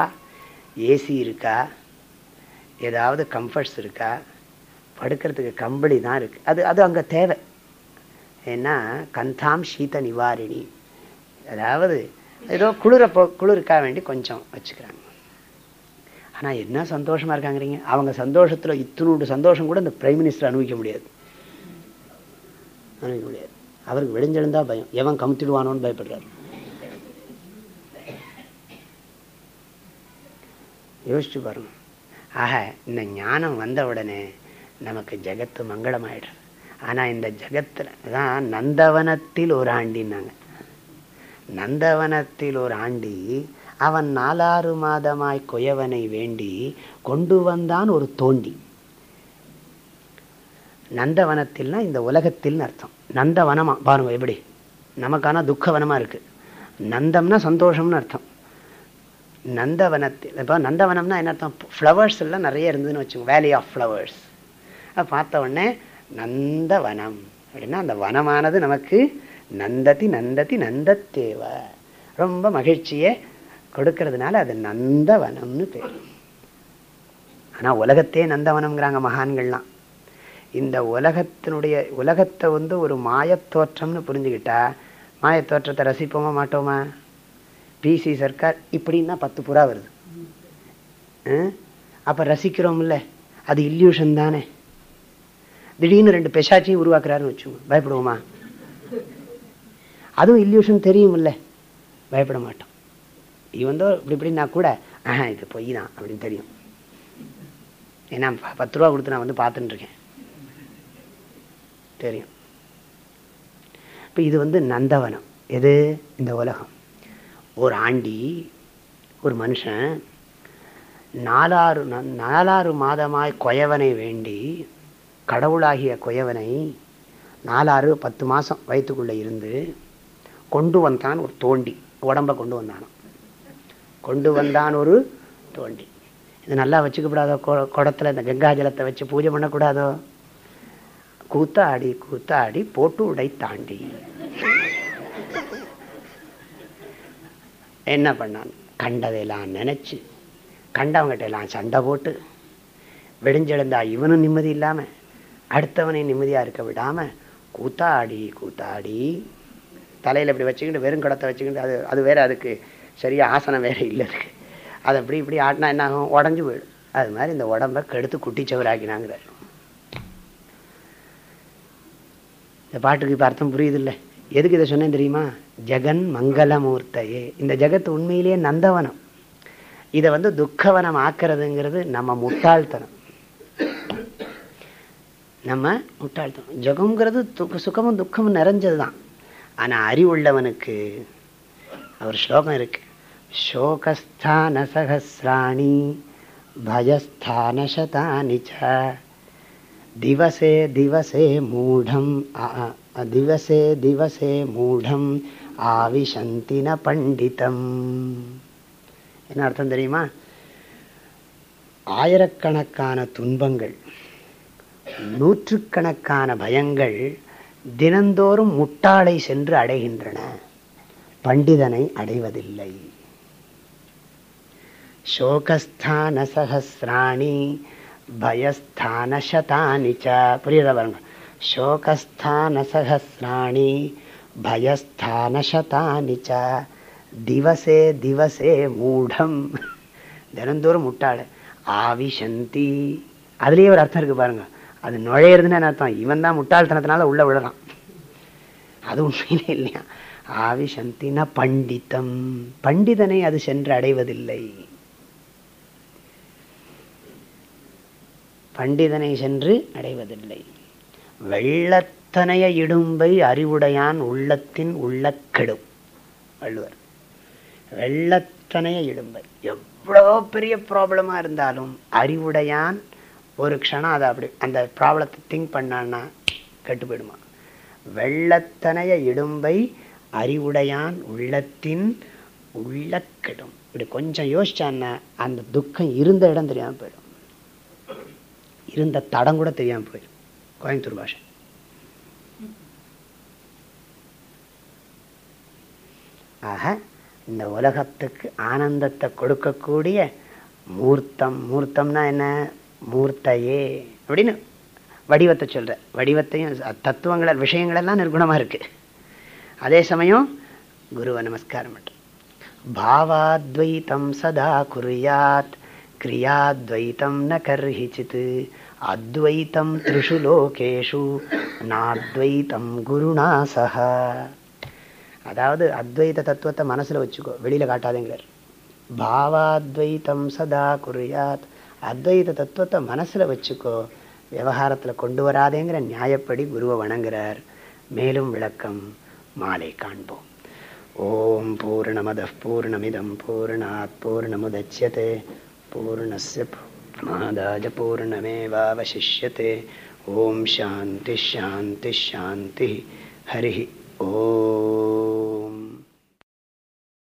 ஏசி இருக்கா? ஏதாவது கம்ஃபர்ட்ஸ் இருக்கா? படுக்கிறதுக்கு கம்பளி தான் இருக்குது அது அது அங்கே தேவை. ஏன்னா கந்தாம் சீத நிவாரிணி. அதாவது ஏதோ குளிர போ குளிருக்காக வேண்டி கொஞ்சம் வச்சுக்கிறாங்க. ஆனால் என்ன சந்தோஷமாக இருக்காங்கிறீங்க? அவங்க சந்தோஷத்தில் இத்தினோடு சந்தோஷம் கூட இந்த பிரைம் மினிஸ்டர் அனுபவிக்க முடியாது. நினைக்க முடியாது அவருக்கு வெடிஞ்செழுந்தா பயம். எவன் கமுத்திடுவானோன்னு பயப்படுறாரு. யோசிச்சு பாருங்க. ஆக இந்த ஞானம் வந்த உடனே நமக்கு ஜெகத்து மங்களமாயிடுறது ஆனால் இந்த ஜகத்தில் தான் நந்தவனத்தில் ஒரு ஆண்டின்னாங்க. நந்தவனத்தில் ஒரு ஆண்டி அவன் நாலாறு மாதமாய் குயவனை வேண்டி கொண்டு வந்தான் ஒரு தோண்டி. நந்தவனத்தில்னா இந்த உலகத்தில்னு அர்த்தம். நந்தவனமா பாருங்க எப்படி. நமக்கான துக்கவனமா இருக்கு. நந்தம்னா சந்தோஷம்னு அர்த்தம். நந்தவனத்தில் இப்போ நந்தவனம்னா என்ன அர்த்தம்? ஃப்ளவர்ஸ் எல்லாம் நிறைய இருந்ததுன்னு வச்சுக்கோங்க. வேலி ஆஃப் ஃப்ளவர்ஸ் பார்த்த உடனே நந்தவனம். அப்படின்னா அந்த வனமானது நமக்கு நந்ததி நந்ததி நந்தத்தேவ. ரொம்ப மகிழ்ச்சியை கொடுக்கறதுனால அது நந்தவனம்னு பேர். ஆனால் உலகத்தே நந்தவனம்ங்கிறாங்க மகான்கள்லாம். இந்த உலகத்தினுடைய உலகத்தை வந்து ஒரு மாயத்தோற்றம்னு புரிஞ்சுக்கிட்டா மாயத்தோற்றத்தை ரசிப்போமா மாட்டோமா? பிசி சர்க்கார் இப்படின்னா பத்து புறா வருது. அப்போ ரசிக்கிறோம்ல அது இல்யூஷன் தானே. திடீர்னு ரெண்டு பெஷாச்சியும் உருவாக்குறாருன்னு வச்சுக்கோங்க. பயப்படுவோமா? அதுவும் இல்யூஷன் தெரியும்ல. பயப்பட மாட்டோம். இவன் இப்படி இப்படின்னா கூட ஆஹா இது பொய் தான் அப்படின்னு தெரியும். ஏன்னா பத்து ரூபா கொடுத்து நான் வந்து பார்த்துட்டு இருக்கேன். தெரியும். இப்போ இது வந்து நந்தவனம். எது? இந்த உலகம். ஒரு ஆண்டி ஒரு மனுஷன் நாலாறு நாலாறு மாதமாய் கொயவனை வேண்டி கடவுளாகிய கொயவனை நாலாறு பத்து மாதம் வயிற்றுக்குள்ளே இருந்து கொண்டு வந்தான் ஒரு தோண்டி. உடம்ப கொண்டு வந்தானோ கொண்டு வந்தான் ஒரு தோண்டி. இது நல்லா வச்சுக்கப்படாதோ? குடத்துல இந்த கங்கா ஜலத்தை வச்சு பூஜை பண்ணக்கூடாதோ? கூத்தாடி கூத்தாடி போட்டு உடை தாண்டி என்ன பண்ணான்? கண்டதையெல்லாம் நினச்சி கண்டவங்கிட்ட எல்லாம் சண்டை போட்டு வெடிஞ்செழுந்தா இவனும் நிம்மதி இல்லாமல் அடுத்தவனையும் நிம்மதியாக இருக்க விடாமல் கூத்தாடி கூத்தாடி தலையில் இப்படி வச்சுக்கிட்டு வெறும் குடத்தை வச்சுக்கிட்டு அது அது வேற அதுக்கு சரியாக ஆசனம் வேறு இல்லை இருக்குது அதை அப்படி இப்படி ஆட்டினா என்ன ஆகும் உடஞ்சு போயிடும். அது மாதிரி இந்த உடம்ப கெடுத்து குட்டிச்சவராக்கினாங்கிறார். இந்த பாட்டுக்கு இப்போ அர்த்தம் புரியுது இல்லை எதுக்கு இதை சொன்னேன் தெரியுமா? ஜெகன் மங்களமூர்த்தையே. இந்த ஜெகத் உண்மையிலேயே நந்தவனம். இதை வந்து துக்கவனம் ஆக்கிறதுங்கிறது நம்ம முட்டாள்தனம். நம்ம முட்டாள்தனம். ஜெகம்ங்கிறது துக்க சுகமும் துக்கமும் நிறைஞ்சது தான் ஆனால் அறிவுள்ளவனுக்கு அவர் ஸ்லோகம் இருக்கு. சோகஸ்தான சகசிராணி பயஸ்தான சதானிச்ச திவசே திவசே மூடம் திவசே திவசே மூடம் ஆவிசந்தின பண்டிதம் என்ன அர்த்தம் தெரியுமா? ஆயிரக்கணக்கான துன்பங்கள் நூற்றுக்கணக்கான பயங்கள் தினந்தோறும் முட்டாளை சென்று அடைகின்றன. பண்டிதனை அடைவதில்லை. சோகஸ்தான சகசிராணி பயஸ்தான சதானி ச புரியுதா பாருங்க சோகஸ்தான சகசிராணி பயஸ்தான ச திவசே திவசே மூடம் தினந்தோறும் முட்டாள்। ஆவிசந்தி। அதுலேயே ஒரு அர்த்தம் இருக்கு பாருங்க. அது நுழையிறதுன்னு அர்த்தம்? இவன் தான் முட்டாள்தனத்தினால உள்ள விழுறான். அது உண்மையிலே இல்லையா? ஆவிசந்தின பண்டிதம். பண்டிதனை அது சென்று அடைவதில்லை. பண்டிதனை சென்று அடைவதில்லை. வெள்ளத்தனைய இடும்பை அறிவுடையான் உள்ளத்தின் உள்ள கெடும் வள்ளுவர். வெள்ளத்தனைய இடும்பை. எவ்வளோ பெரிய ப்ராப்ளமா இருந்தாலும் அறிவுடையான் ஒரு க்ஷணம் அதை அப்படி அந்த ப்ராப்ளத்தை திங்க் பண்ணான்னா கெட்டு போயிடுமா? வெள்ளத்தனைய இடும்பை அறிவுடையான் உள்ளத்தின் உள்ளக்கெடும். இப்படி கொஞ்சம் யோசிச்சான்னா அந்த துக்கம் இருந்த இடம் தெரியாமல் போயிடும். இருந்த தடம் கூட தெரியாமல் போயிடும் கோயம்புத்தூர் பாஷை. ஆக இந்த உலகத்துக்கு ஆனந்தத்தை கொடுக்கக்கூடிய மூர்த்தம் மூர்த்தம்னா என்ன? மூர்த்தையே அப்படின்னு வடிவத்தை சொல்கிற வடிவத்தையும் தத்துவங்கள விஷயங்களெல்லாம் நிர்குணமாக இருக்கு. அதே சமயம் குருவை நமஸ்காரம் பண்ற. பாவாத்வைத்தம் சதா குறியாத் கிரியாத்வைத்தம் ந கர்ஹிச்சித் அத்வைத்தம் த்ரிஷு லோகேஷு நாத்வைத்தம் குருணா சக அதாவது அத்வைத தத்துவத்தை மனசில் வச்சுக்கோ வெளியில் காட்டாதேங்கிறார். பாவாத்வைத்தம் சதா குறியாத் அத்வைத தத்துவத்தை மனசில் வச்சுக்கோ விவகாரத்தில் கொண்டு வராதேங்கிற நியாயப்படி குருவை வணங்குறார். மேலும் விளக்கம் மாலை காண்போம். ஓம் பூர்ணமத பூர்ணமிதம் பூர்ணாத் பூர்ணமுதட்சியதே पूर्णस्य मादाय पूर्णमेवावशिष्यते ॐ शान्तिः शान्तिः शान्तिः।